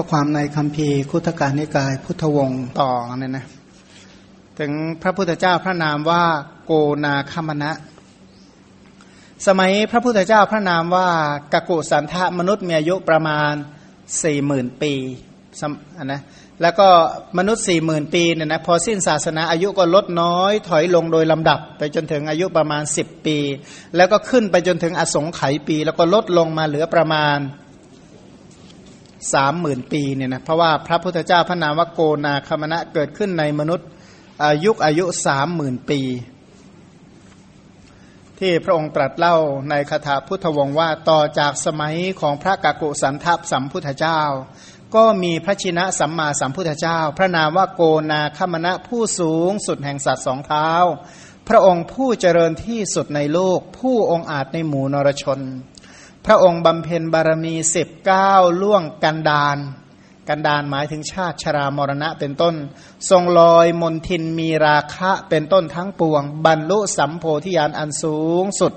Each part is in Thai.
ข้อความในคำพีร์คุตการนิกาย พุทธวงศ์ต่อเนี่ยนะถึงพระพุทธเจ้าพระนามว่าโกนาคมณะ สมัยพระพุทธเจ้าพระนามว่ากกุสันทะมนุษย์มีอายุประมาณสี่หมื่นปีนนะแล้วก็มนุษย์สี่หมื่นปีเนี่ยนะพอสิ้นศาสนาอายุก็ลดน้อยถอยลงโดยลำดับ ไปจนถึงอายุประมาณสิบปี แล้วก็ขึ้นไปจนถึงอสงไขยปี แล้วก็ลดลงมาเหลือประมาณ สามหมื่นปีเนี่ยนะเพราะว่าพระพุทธเจ้าพระนามวโกนาคมณะเกิดขึ้นในมนุษย์อายุอายุสามหมื่นปี ที่พระองค์ตรัสเล่าในคาถาพุทธวงศ์ว่าต่อจากสมัยของพระกากุสันทัสัมพุทธเจ้า ก็มีพระชินะสัมมาสัมพุทธเจ้า พระนามว่าโกนาคมณะผู้สูงสุดแห่งสัตว์สองเท้า พระองค์ผู้เจริญที่สุดในโลก ผู้องอาจในหมู่นรชน พระองค์บำเพ็ญบารมีสิบเก้าล่วงกันดานกันดานหมายถึงชาติชรามรณะเป็นต้น ทรงลอยมนทินมีราคะเป็นต้นทั้งปวง บรรลุสัมโพธิญาณอันสูงสุด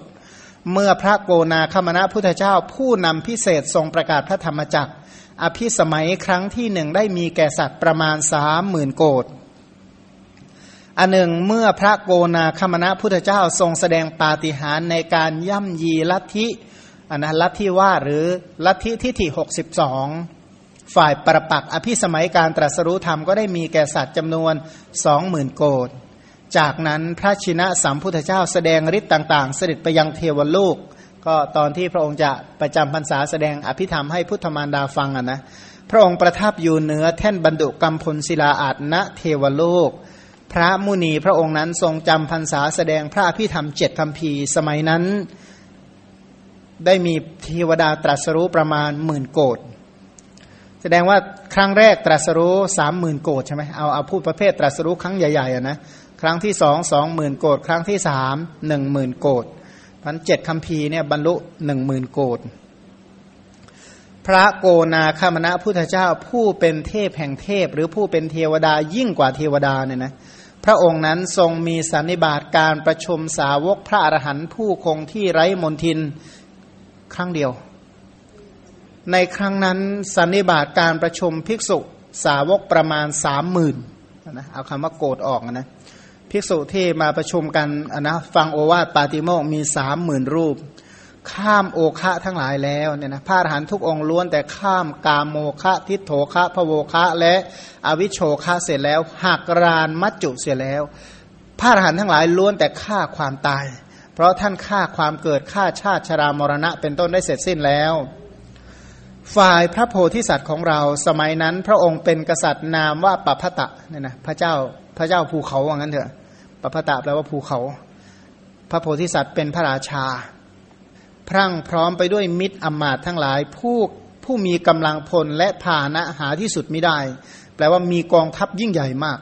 เมื่อพระโกนาคมณะพุทธเจ้าผู้นำพิเศษทรงประกาศพระธรรมจักร อภิสมัยครั้งที่หนึ่งได้มีแก่สัตว์ประมาณสามหมื่นโกดอันหนึ่งเมื่อพระโกนาคมณะพุทธเจ้าทรงแสดงปาฏิหาริย์ในการย่ำยีลัทธิ อันนะลัทธิว่าหรือลัทธิทิฏฐิหกสิบสองฝ่ายประปักอภิสมัยการตรัสรู้ธรรมก็ได้มีแก่สัตว์จำนวนสองหมื่นโกดจากนั้นพระชินะสัมพุทธเจ้าแสดงฤทธิ์ต่าง ๆ เสด็จไปยังเทวโลก ก็ตอนที่พระองค์จะประจำพรรษาแสดงอภิธรรมให้พุทธมารดาฟังอะนะพระองค์ประทับอยู่เหนือแท่นบรรดุกรรมพลศิลาอาจณเทวโลก พระมุนีพระองค์นั้นทรงจำพรรษาแสดงพระอภิธรรมเจ็ดคำพีสมัยนั้น ได้มีเทวดาตรัสรู้ประมาณหมื่นโกดแสดงว่าครั้งแรกตรัสรู้สามหมื่นโกดใช่ไหมเอาเอาพูดประเภทตรัสรู้ครั้งใหญ่ๆอะนะครั้งที่สองสองหมื่นโกดครั้งที่สามหนึ่งหมื่นโกดพันเจ็ดคำพีเนี่ยบรรลุหนึ่งหมื่นโกดพระโกนาคามณะพุทธเจ้าผู้เป็นเทพแห่งเทพ หรือผู้เป็นเทวดายิ่งกว่าเทวดาเนี่ยนะพระองค์นั้นทรงมีสันนิบาตการประชุมสาวกพระอรหันต์ผู้คงที่ไร้มนทิน ครั้งเดียว ในครั้งนั้นสันนิบาตการประชุมภิกษุสาวกประมาณสามหมื่นนะเอาคำว่าโกรธออกนะภิกษุที่มาประชุมกันนะฟังโอวาทปาติโมกมีสามหมื่นรูป ข้ามโอคะทั้งหลายแล้วเนี่ยนะพระอรหันทุกองล้วนแต่ข้ามกามโมคะทิโถคะพะโวคะและอวิโชคะเสร็จแล้วหักรานมัจจุเสียแล้ว พระอรหันทั้งหลายล้วนแต่ฆ่าความตาย เพราะท่านฆ่าความเกิดฆ่าชาติชรามรณะเป็นต้นได้เสร็จสิ้นแล้ว ฝ่ายพระโพธิสัตว์ของเราสมัยนั้นพระองค์เป็นกษัตริย์นามว่าปัพตะเนี่ยนะพระเจ้าพระเจ้าภูเขาว่างั้นเถอะปัพตะแปลว่าภูเขา พระโพธิสัตว์เป็นพระราชา พรั่งพร้อมไปด้วยมิตรอมาตทั้งหลายผู้ผู้มีกำลังพลและพานะหาที่สุดไม่ได้ แปลว่ามีกองทัพยิ่งใหญ่มาก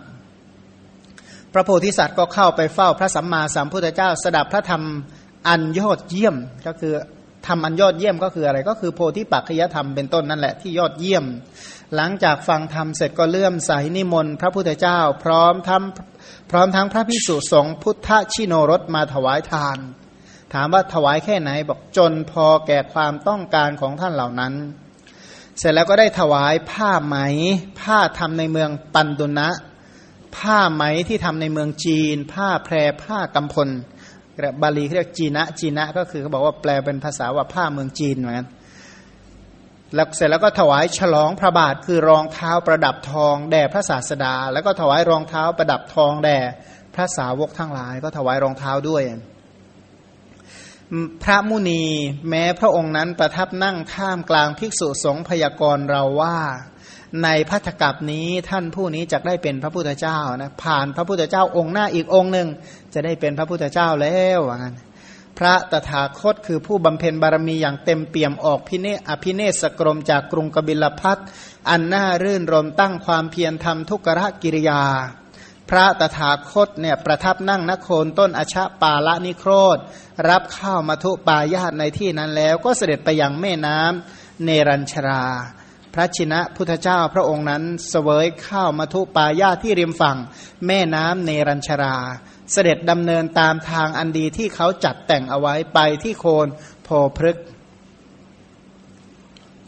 พระโพธิสัตว์ก็เข้าไปเฝ้าพระสัมมาสัมพุทธเจ้า สดับพระธรรมอันยอดเยี่ยมก็คือธรรมอันยอดเยี่ยมก็คืออะไร ก็คือโพธิปัจจยธรรมเป็นต้นนั่นแหละที่ยอดเยี่ยม หลังจากฟังธรรมเสร็จก็เลื่อมใสนิมนต์พระพุทธเจ้า พร้อมทั้งพร้อมทั้งพระพิสุสงฆ์พุทธชิโนรสมาถวายทาน ถามว่าถวายแค่ไหนบอกจนพอแก่ความต้องการของท่านเหล่านั้น เสร็จแล้วก็ได้ถวายผ้าไหม ผ้าทำในเมืองปันดุนะ ผ้าไหมที่ทำในเมืองจีน ผ้าแพรผ้ากำพลบาลีเรียกจีนะจีนะก็คือเขาบอกว่าแปลเป็นภาษาว่าผ้าเมืองจีนเหมือนกันแล้วเสร็จแล้วก็ถวายฉลองพระบาทคือรองเท้าประดับทองแด่พระศาสดา แล้วก็ถวายรองเท้าประดับทองแด่พระสาวกทั้งหลาย ก็ถวายรองเท้าด้วย พระมุนีแม้พระองค์นั้นประทับนั่งท่ามกลางภิกษุสงฆ์พยากรเราว่า ในพัทธกับนี้ท่านผู้นี้จะได้เป็นพระพุทธเจ้านะผ่านพระพุทธเจ้าองค์หน้าอีกองค์หนึ่งจะได้เป็นพระพุทธเจ้าแล้วว่างั้นพระตถาคตคือผู้บำเพ็ญบารมีอย่างเต็มเปี่ยมออกพิเนอภิเนศกรมจากกรุงกบิลพัทอันน่ารื่นรมตั้งความเพียรทำทุกรกิริยา พระตถาคตเนี่ยประทับนั่งนโคนต้นอชะปาละนิโครธ รับข้าวมาทุปายาตในที่นั้นแล้วก็เสด็จไปยังแม่น้ำเนรัญชรา พระชินะพุทธเจ้าพระองค์นั้นเสวยข้าวมาทุปายาตที่ริมฝั่ง แม่น้ำเนรัญชรา เสด็จดำเนินตามทางอันดีที่เขาจัดแต่งเอาไว้ไปที่โคนโพพฤกษ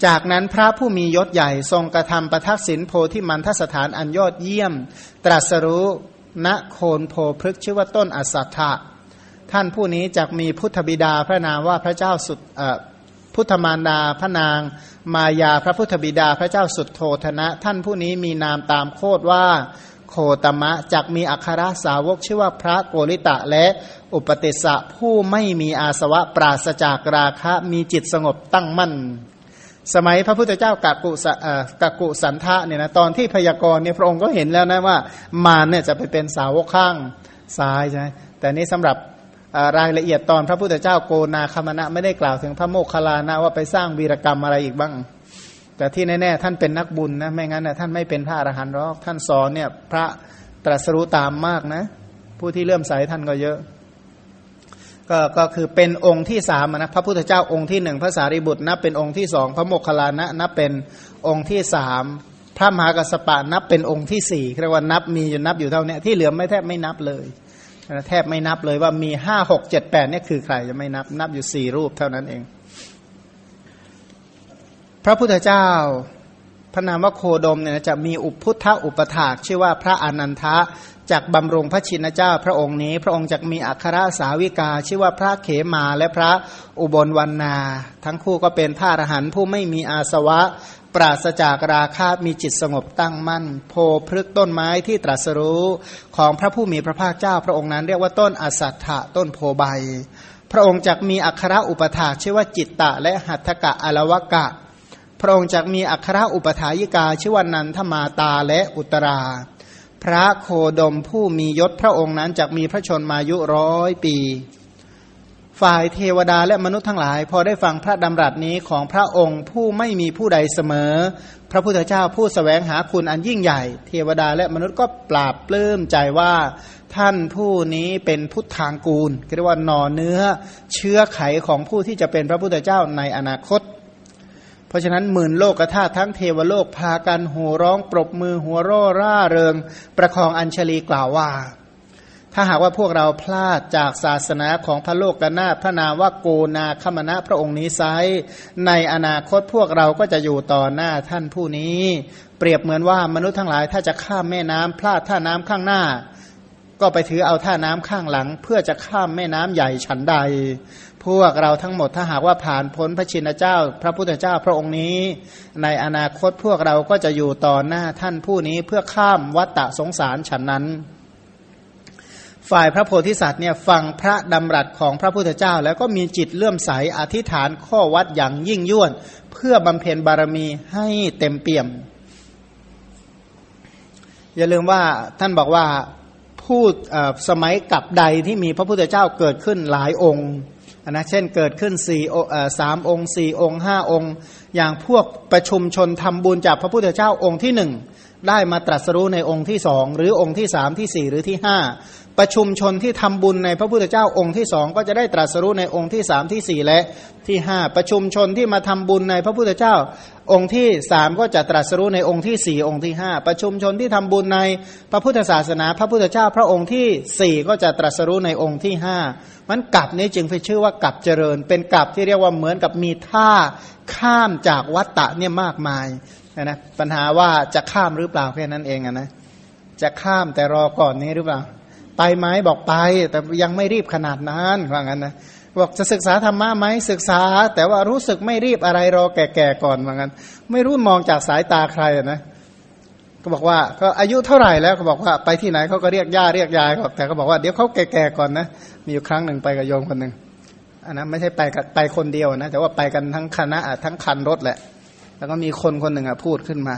จากนั้นพระผู้มียศใหญ่ทรงกระทำประทักษิณโพธิมันทสถานอันยอดเยี่ยม ตรัสรู้ณโคนโพพฤกชื่อว่าต้นอสัตถะท่านผู้นี้จะมีพุทธบิดาพระนามว่าพระเจ้าสุด พุทธมารดาพระนาง มายาพระพุทธบิดาพระเจ้าสุดโทธนะ ท่านผู้นี้มีนามตามโคดว่าโคตมะจักมีอัครสาวกชื่อว่าพระโกริตะและอุปติสะผู้ไม่มีอาสวะปราศจากราคะมีจิตสงบตั้งมั่น สมัยพระพุทธเจ้ากากุสกากุสันทะเนี่ยนะตอนที่พยากรณ์เนี่ยพระองค์ก็เห็นแล้วนะว่า มารเนี่ยจะไปเป็นสาวกข้างซ้ายใช่ไหมแต่นี้สำหรับ รายละเอียดตอนพระพุทธเจ้าโกนาคามณะไม่ได้กล่าวถึงพระโมคคัลลานะว่าไปสร้างวีรกรรมอะไรอีกบ้าง แต่ที่แน่ๆท่านเป็นนักบุญนะไม่งั้นนะท่านไม่เป็นพระอรหันต์หรอกท่านสอนเนี่ยพระตรัสรู้ตามมากนะ ผู้ที่เลื่อมใสท่านก็เยอะ ก็ก็คือเป็นองค์ที่สามนะพระพุทธเจ้าองค์ที่หนึ่งพระสารีบุตรนับเป็นองค์ที่สองพระโมคคัลลานะนับเป็นองค์ที่สามพระมหากัสปะนับเป็นองค์ที่สี่เรียกว่านับมีอยู่นับอยู่เท่านี้ที่เหลือไม่แทบไม่นับเลย แทบไม่นับเลยว่ามีห้าหกเจ็ดแปดนี่คือใครจะไม่นับนับอยู่สี่รูปเท่านั้นเอง พระพุทธเจ้า พระนามว่าโคดมเนี่ยจะมีอุปพุทธอุปถากชื่อว่าพระอนันทะจากบำรงพระชินเจ้าพระองค์นี้ พระองค์จะมีอัครสาวิกา ชื่อว่าพระเขมาและพระอุบลวันนาทั้งคู่ก็เป็นพระอรหันต์ผู้ไม่มีอาสวะ ปราศจากราคามีจิตสงบตั้งมั่น โพพฤกต้นไม้ที่ตรัสรู้ของพระผู้มีพระภาคเจ้า พระองค์นั้นเรียกว่าต้นอสัตถะต้นโพใบพระองค์จะมีอัครอุปถาชื่อว่าจิตตะและหัตถกะอลวกะ พระองค์จะมีอัครอุปถายิกาชื่อว่านันทมาตาและอุตรา พระโคดมผู้มียศพระองค์นั้นจะมีพระชนมายุร้อยปี ฝ่ายเทวดาและมนุษย์ทั้งหลาย พอได้ฟังพระดำรัสนี้ของพระองค์ผู้ไม่มีผู้ใดเสมอ พระพุทธเจ้าผู้สแสวงหาคุณอันยิ่งใหญ่ เทวดาและมนุษย์ก็ปราบปลื้มใจว่าท่านผู้นี้เป็นพุทธางกูลเรียกว่าหน่อเนื้อเชื้อไขของผู้ที่จะเป็นพระพุทธเจ้าในอนาคต ราะฉะนั้นหมื่นโลกธาตุทั้งเทวโลกพากันหัวร้องปรบมือหัวร่อร่าเริง ประคองอัญชลีกล่าวว่า ถ้าหากว่าพวกเราพลาดจากศาสนาของพระโลกกนาพระนามว่าโกนาคมณะพระองค์นี้ไซในอนาคตพวกเราก็จะอยู่ต่อหน้าท่านผู้นี้ เปรียบเหมือนว่ามนุษย์ทั้งหลายถ้าจะข้ามแม่น้ำพลาดท่าน้ำข้างหน้า ก็ไปถือเอาท่าน้ำข้างหลัง เพื่อจะข้ามแม่น้ำใหญ่ฉันใด พวกเราทั้งหมดถ้าหากว่าผ่านพ้นพระชินเจ้า พระพุทธเจ้าพระองค์นี้ ในอนาคตพวกเราก็จะอยู่ต่อหน้าท่านผู้นี้เพื่อข้ามวัฏฏะสงสารฉันนั้น ฝ่ายพระโพธิสัตว์เนี่ยฟังพระดำรัสของพระพุทธเจ้า แล้วก็มีจิตเลื่อมใสอธิษฐานข้อวัดอย่างยิ่งยวดเพื่อบำเพ็ญบารมีให้เต็มเปี่ยม อย่าลืมว่าท่านบอกว่า พูดสมัยกับใดที่มีพระพุทธเจ้าเกิดขึ้นหลายองค์นะเช่นเกิดขึ้นสี่สามองค์สี่องค์ห้าองค์ อย่างพวกประชุมชนทำบุญจากพระพุทธเจ้าองค์ที่หนึ่งได้มาตรัสรู้ในองค์ที่สองหรือองค์ที่สามที่สี่หรือที่ห้าประชุมชนที่ทำบุญในพระพุทธเจ้าองค์ที่สองก็จะได้ตรัสรู้ในองค์ที่สามที่สี่และที่ห้าประชุมชนที่มาทำบุญในพระพุทธเจ้า องค์ที่สามก็จะตรัสรู้ในองค์ที่สี่องค์ที่ห้าประชุมชนที่ทำบุญในพระพุทธศาสนา พระพุทธเจ้าพระองค์ที่สี่ก็จะตรัสรู้ในองค์ที่ห้ามันกลับนี้จึงไปชื่อว่ากับเจริญ เป็นกับที่เรียกว่าเหมือนกับมีท่าข้ามจากวัตตะเนี่ยมากมายนะปัญหาว่าจะข้ามหรือเปล่าแค่นั้นเองนะจะข้ามแต่รอก่อนนี้หรือเปล่า ไปไหมบอกไปแต่ยังไม่รีบขนาดนั้นว่างั้นนะ บอกจะศึกษาธรรมะไหมศึกษา แต่ว่ารู้สึกไม่รีบอะไรรอแก่ๆก่อนว่างั้นไม่รู้มองจากสายตาใครนะก็บอกว่าก็อายุเท่าไหร่แล้วก็บอกว่าไปที่ไหนเขาก็เรียกย่าเรียกยายแต่ก็บอกว่าเดี๋ยวเขาแก่ๆก่อนนะมีอยู่ครั้งหนึ่งไปกับโยมคนหนึ่งอันนั้นไม่ใช่ไปไปคนเดียวนะแต่ว่าไปกันทั้งคณะทั้งคันรถแหละ แล้วก็มีคนคนหนึ่งอะพูดขึ้นมา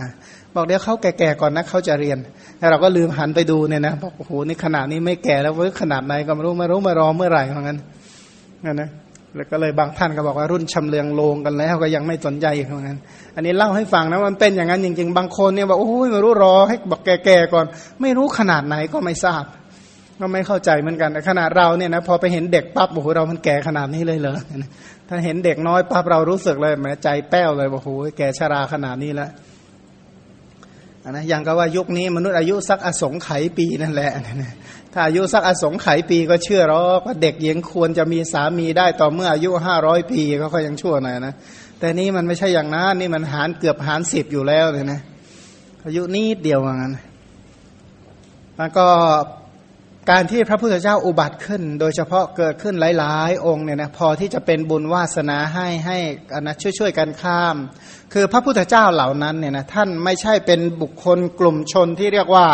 บอกเดี๋ยวเขาแก่ๆก่อนนะเขาจะเรียนแล้วเราก็ลืมหันไปดูเนี่ยนะบอกโอ้โหนี่ขนาดนี้ไม่แก่แล้วเว้ยขนาดไหนก็ไม่รู้ไม่รู้มารอเมื่อไหร่เหมือนกัน นะนะแล้วก็เลยบางท่านก็บอกว่ารุ่นชำเลืองโลงกันแล้วก็ยังไม่สนใจอีกเหมือนกันอันนี้เล่าให้ฟังนะมันเป็นอย่างนั้นจริง ๆ บางคนเนี่ยบอกโอ้ยไม่รู้รอให้บอกแก่ๆก่อน ไม่รู้ขนาดไหนก็ไม่ทราบ ก็ไม่เข้าใจเหมือนกันแต่ขนาดเราเนี่ยนะพอไปเห็นเด็กปั๊บโอ้โหเรามันแก่ขนาดนี้เลยเหรอถ้าเห็นเด็กน้อยปั๊บเรารู้สึกเลยแหมใจแป้วเลยบอกโอ้โหแก่ชราขนาดนี้แล้วนะอย่างก็ว่ายุคนี้มนุษย์อายุสักอสงไขยปีนั่นแหละ ถ้าอายุสักอสงไขยปีก็เชื่อหรอกว่าเด็กหญิงควรจะมีสามีได้ต่อเมื่ออายุห้าร้อยปีก็ค่อยยังชั่วหน่อยนะแต่นี้มันไม่ใช่อย่างนั้นนี่มันหารเกือบหารสิบอยู่แล้วเลยนะอายุนิดเดียวว่างั้นมันก็ การที่พระพุทธเจ้าอุบัติขึ้น โดยเฉพาะเกิดขึ้นหลาย ๆ องค์เนี่ยนะพอที่จะเป็นบุญวาสนาให้ให้อนะช่วยๆกันข้าม คือพระพุทธเจ้าเหล่านั้นเนี่ยนะท่านไม่ใช่เป็นบุคคลกลุ่มชนที่เรียกว่า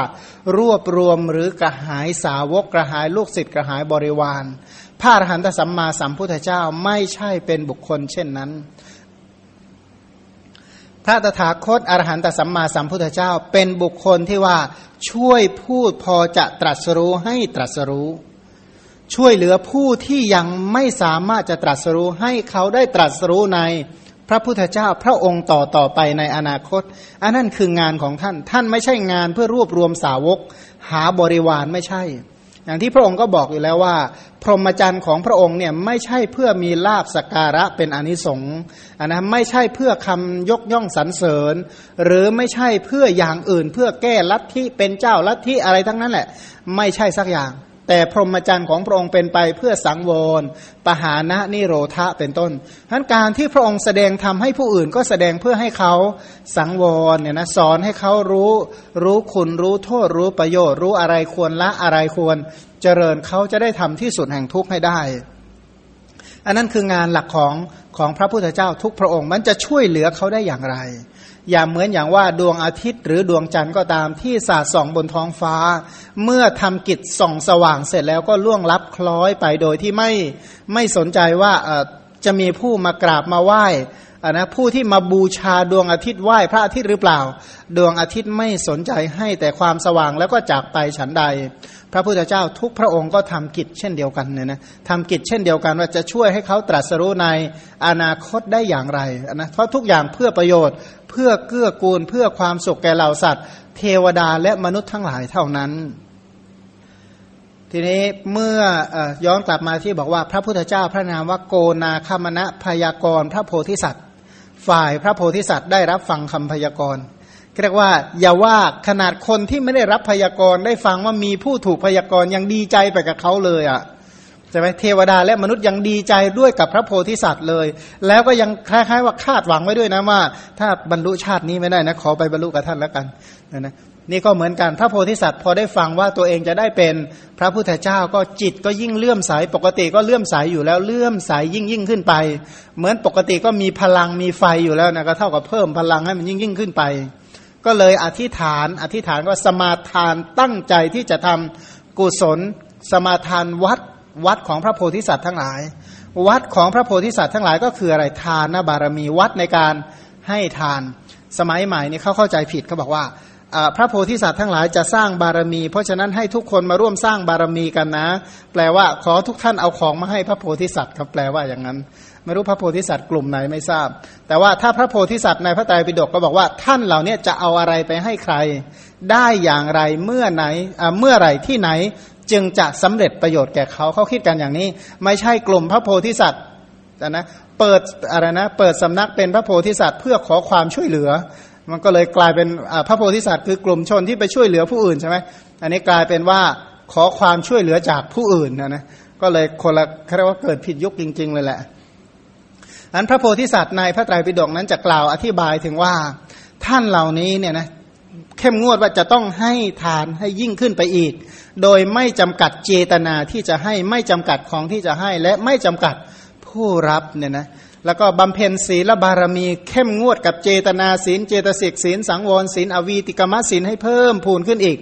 รวบรวมหรือกระหายสาวกกระหายลูกศิษย์กระหายบริวารพระอรหันตสัมมาสัมพุทธเจ้าไม่ใช่เป็นบุคคลเช่นนั้น พระตถาคตอรหันตสัมมาสัมพุทธเจ้า เป็นบุคคลที่ว่าช่วยพูดพอจะตรัสรู้ให้ตรัสรู้ ช่วยเหลือผู้ที่ยังไม่สามารถจะตรัสรู้ให้เขาได้ตรัสรู้ในพระพุทธเจ้าพระองค์ต่อต่อไปในอนาคต อันนั้นคืองานของท่าน ท่านไม่ใช่งานเพื่อรวบรวมสาวก หาบริวารไม่ใช่ อย่างที่พระองค์ก็บอกอยู่แล้วว่า พรหมจรรย์ของพระองค์เนี่ยไม่ใช่เพื่อมีลาบสการะเป็นอนิสงส์นนะไม่ใช่เพื่อคำยกย่องสรรเสริญ หรือไม่ใช่เพื่ออย่างอื่น เพื่อแก้ลัทธิเป็นเจ้าลัทธิอะไรทั้งนั้นแหละ ไม่ใช่สักอย่าง แต่พรหมจรรย์ของพระองค์เป็นไปเพื่อสังวรปหานะนิโรธะเป็นต้นทั้นการที่พระองค์แสดงทำให้ผู้อื่นก็แสดงเพื่อให้เขาสังวรเนี่ยนะสอนให้เขารู้รู้คุณรู้โทษรู้ประโยชน์ รู้อะไรควรละอะไรควรเจริญเขาจะได้ทำที่สุดแห่งทุกข์ให้ได้ อันนั้นคืองานหลักของของพระพุทธเจ้าทุกพระองค์มันจะช่วยเหลือเขาได้อย่างไร อย่าเหมือนอย่างว่าดวงอาทิตย์หรือดวงจันทร์ก็ตามที่สาดส่องบนท้องฟ้า เมื่อทำกิจส่องสว่างเสร็จแล้วก็ล่วงลับคล้อยไปโดยที่ไม่ไม่สนใจว่าจะมีผู้มากราบมาไหว้ นะผู้ที่มาบูชาดวงอาทิตย์ไหว้พระอาทิตย์หรือเปล่า ดวงอาทิตย์ไม่สนใจให้แต่ความสว่างแล้วก็จากไปฉันใด พระพุทธเจ้าทุกพระองค์ก็ทำกิจเช่นเดียวกันเนี่ยนะทำกิจเช่นเดียวกันว่าจะช่วยให้เขาตรัสรู้ในอนาคตได้อย่างไรนะเพราะทุกอย่างเพื่อประโยชน์ เพื่อเกื้อกูลเพื่อความสุขแก่เหล่าสัตว์ เทวดาและมนุษย์ทั้งหลายเท่านั้นทีนี้เมื่อย้อนกลับมาที่บอกว่าพระพุทธเจ้าพระนามว่าโกนาคามณะพยากรพระโพธิสัตว์ ฝ่ายพระโพธิสัตว์ได้รับฟังคำพยากรณ์เรียกว่า อย่าว่าขนาดคนที่ไม่ได้รับพยากรณ์ได้ฟังว่ามีผู้ถูกพยากรณ์ยังดีใจไปกับเขาเลยอะ่ะใช่ไหมเทวดาและมนุษย์ยังดีใจด้วยกับพระโพธิสัตว์เลย แล้วก็ยังคล้ายๆว่าคาดหวังไว้ด้วยนะว่า ถ้าบรรลุชาตินี้ไม่ได้นะขอไปบรรลุกับท่านแล้วกันนะนี่ นี่ก็เหมือนกันพระโพธิสัตว์พอได้ฟังว่าตัวเองจะได้เป็นพระพุทธเจ้าก็จิตก็ยิ่งเลื่อมใสปกติก็เลื่อมใสอยู่แล้วเลื่อมใสยิ่งยิ่งขึ้นไป เหมือนปกติก็มีพลังมีไฟอยู่แล้วนะก็เท่ากับเพิ่มพลังให้มันยิ่งยิ่งขึ้นไป ก็เลยอธิษฐานอธิษฐานว่าสมาทานตั้งใจที่จะทำกุศล สมาทานวัดวัดของพระโพธิสัตว์ทั้งหลาย วัดของพระโพธิสัตว์ทั้งหลายก็คืออะไรทานบารมีวัดในการให้ทาน สมัยใหม่นี่เขาเข้าใจผิดเขาบอกว่า พระโพธิสัตว์ทั้งหลายจะสร้างบารมี เพราะฉะนั้นให้ทุกคนมาร่วมสร้างบารมีกันนะ แปลว่าขอทุกท่านเอาของมาให้พระโพธิสัตว์ครับแปลว่าอย่างนั้น ไม่รู้พระโพธิสัตว์กลุ่มไหนไม่ทราบ แต่ว่าถ้าพระโพธิสัตว์ในพระไตรปิฎกก็บอกว่าท่านเหล่านี้จะเอาอะไรไปให้ใคร ได้อย่างไรเมื่อไหนเมื่อไหร่ที่ไหนจึงจะสำเร็จประโยชน์แก่เขาเขาคิดกันอย่างนี้ ไม่ใช่กลุ่มพระโพธิสัตว์นะเปิดอะไรนะเปิดสำนักเป็นพระโพธิสัตว์เพื่อขอความช่วยเหลือ มันก็เลยกลายเป็นพระโพธิสัตว์คือกลุ่มชนที่ไปช่วยเหลือผู้อื่นใช่ไหมอันนี้กลายเป็นว่าขอความช่วยเหลือจากผู้อื่นนะนะก็เลยคนละเรียกว่าเกิดผิดยุคจริง ๆ เลยแหละอันพระโพธิสัตว์ในพระไตรปิฎกนั้นจะกล่าวอธิบายถึงว่าท่านเหล่านี้เนี่ยนะเข้มงวดว่าจะต้องให้ทานให้ยิ่งขึ้นไปอีก โดยไม่จำกัดเจตนาที่จะให้ไม่จำกัดของที่จะให้และไม่จำกัดผู้รับเนี่ยนะ แล้วก็บำเพ็ญศีลบารมีเข้มงวดกับเจตนาศีล เจตสิกศีลสังวรศีลอวีติกรรมศีลให้เพิ่มพูนขึ้นอีก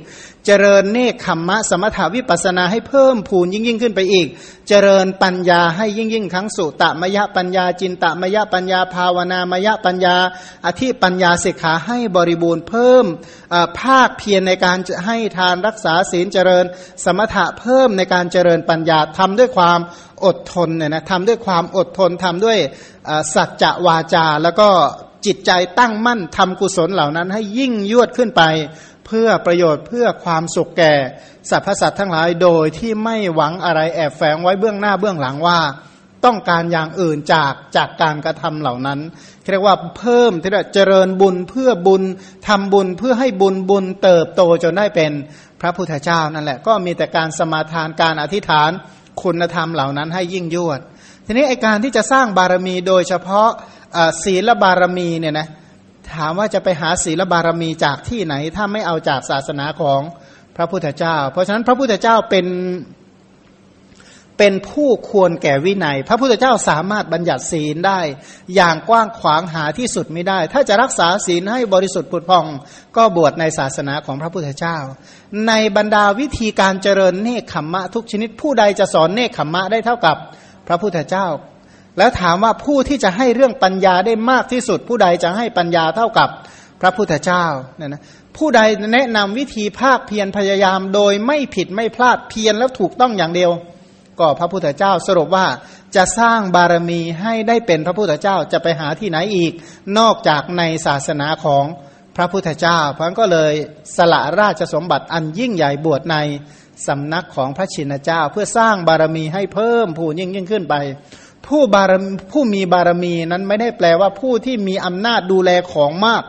เจริญเนคขมมะสมถาวิปัสนาให้เพิ่มพูนยิ่งยิ่งขึ้นไปอีก เจริญปัญญาให้ยิ่งยิ่งทั้งสุตมยะปัญญาจินตมยะปัญญาภาวนามยะปัญญา อธิปัญญาสิกขาให้บริบูรณ์เพิ่มภาคเพียรในการให้ทานรักษาศีลเจริญ สมถะเพิ่มในการเจริญปัญญาทำด้วยความอดทนเนี่ยนะทำด้วยความอดทนทำด้วยสัจจะวาจาแล้วก็จิตใจตั้งมั่นทำกุศลเหล่านั้นให้ยิ่งยวดขึ้นไป เพื่อประโยชน์เพื่อความสุขแก่สรรพสัตว์ทั้งหลายโดยที่ไม่หวังอะไรแอบแฝงไว้เบื้องหน้าเบื้องหลังว่า ต้องการอย่างอื่นจากจากการกระทำเหล่านั้นเรียกว่าเพิ่มที่จะเจริญบุญเพื่อบุญทำบุญเพื่อให้บุญบุญเติบโตจนได้เป็นพระพุทธเจ้านั่นแหละ ก็มีแต่การสมาทานการอธิษฐานคุณธรรมเหล่านั้นให้ยิ่งยวด ทีนี้ไอการที่จะสร้างบารมีโดยเฉพาะศีลบารมีเนี่ยนะ ถามว่าจะไปหาศีลบารมีจากที่ไหน ถ้าไม่เอาจากศาสนาของพระพุทธเจ้า เพราะฉะนั้นพระพุทธเจ้าเป็นเป็นผู้ควรแก่วินัย พระพุทธเจ้าสามารถบัญญัติศีลได้ อย่างกว้างขวางหาที่สุดไม่ได้ ถ้าจะรักษาศีลให้บริสุทธิ์ผุดพอง ก็บวชในศาสนาของพระพุทธเจ้า ในบรรดาวิธีการเจริญเนคขมมะทุกชนิดผู้ใดจะสอนเนคขมมะได้เท่ากับพระพุทธเจ้า แล้วถามว่าผู้ที่จะให้เรื่องปัญญาได้มากที่สุด ผู้ใดจะให้ปัญญาเท่ากับพระพุทธเจ้าเนี่ยนะผู้ใดแนะนำวิธีภาคเพียรพยายามโดยไม่ผิดไม่พลาดเพียรแล้วถูกต้องอย่างเดียว ก็พระพุทธเจ้าสรุปว่าจะสร้างบารมีให้ได้เป็นพระพุทธเจ้าจะไปหาที่ไหนอีก นอกจากในศาสนาของพระพุทธเจ้า เพราะนั้นก็เลยสละราชสมบัติอันยิ่งใหญ่บวชในสำนักของพระชินเจ้า เพื่อสร้างบารมีให้เพิ่มผูนยิ่งยิ่งขึ้นไป ผู้บารผู้มีบารมีนั้นไม่ได้แปลว่าผู้ที่มีอำนาจดูแลของมาก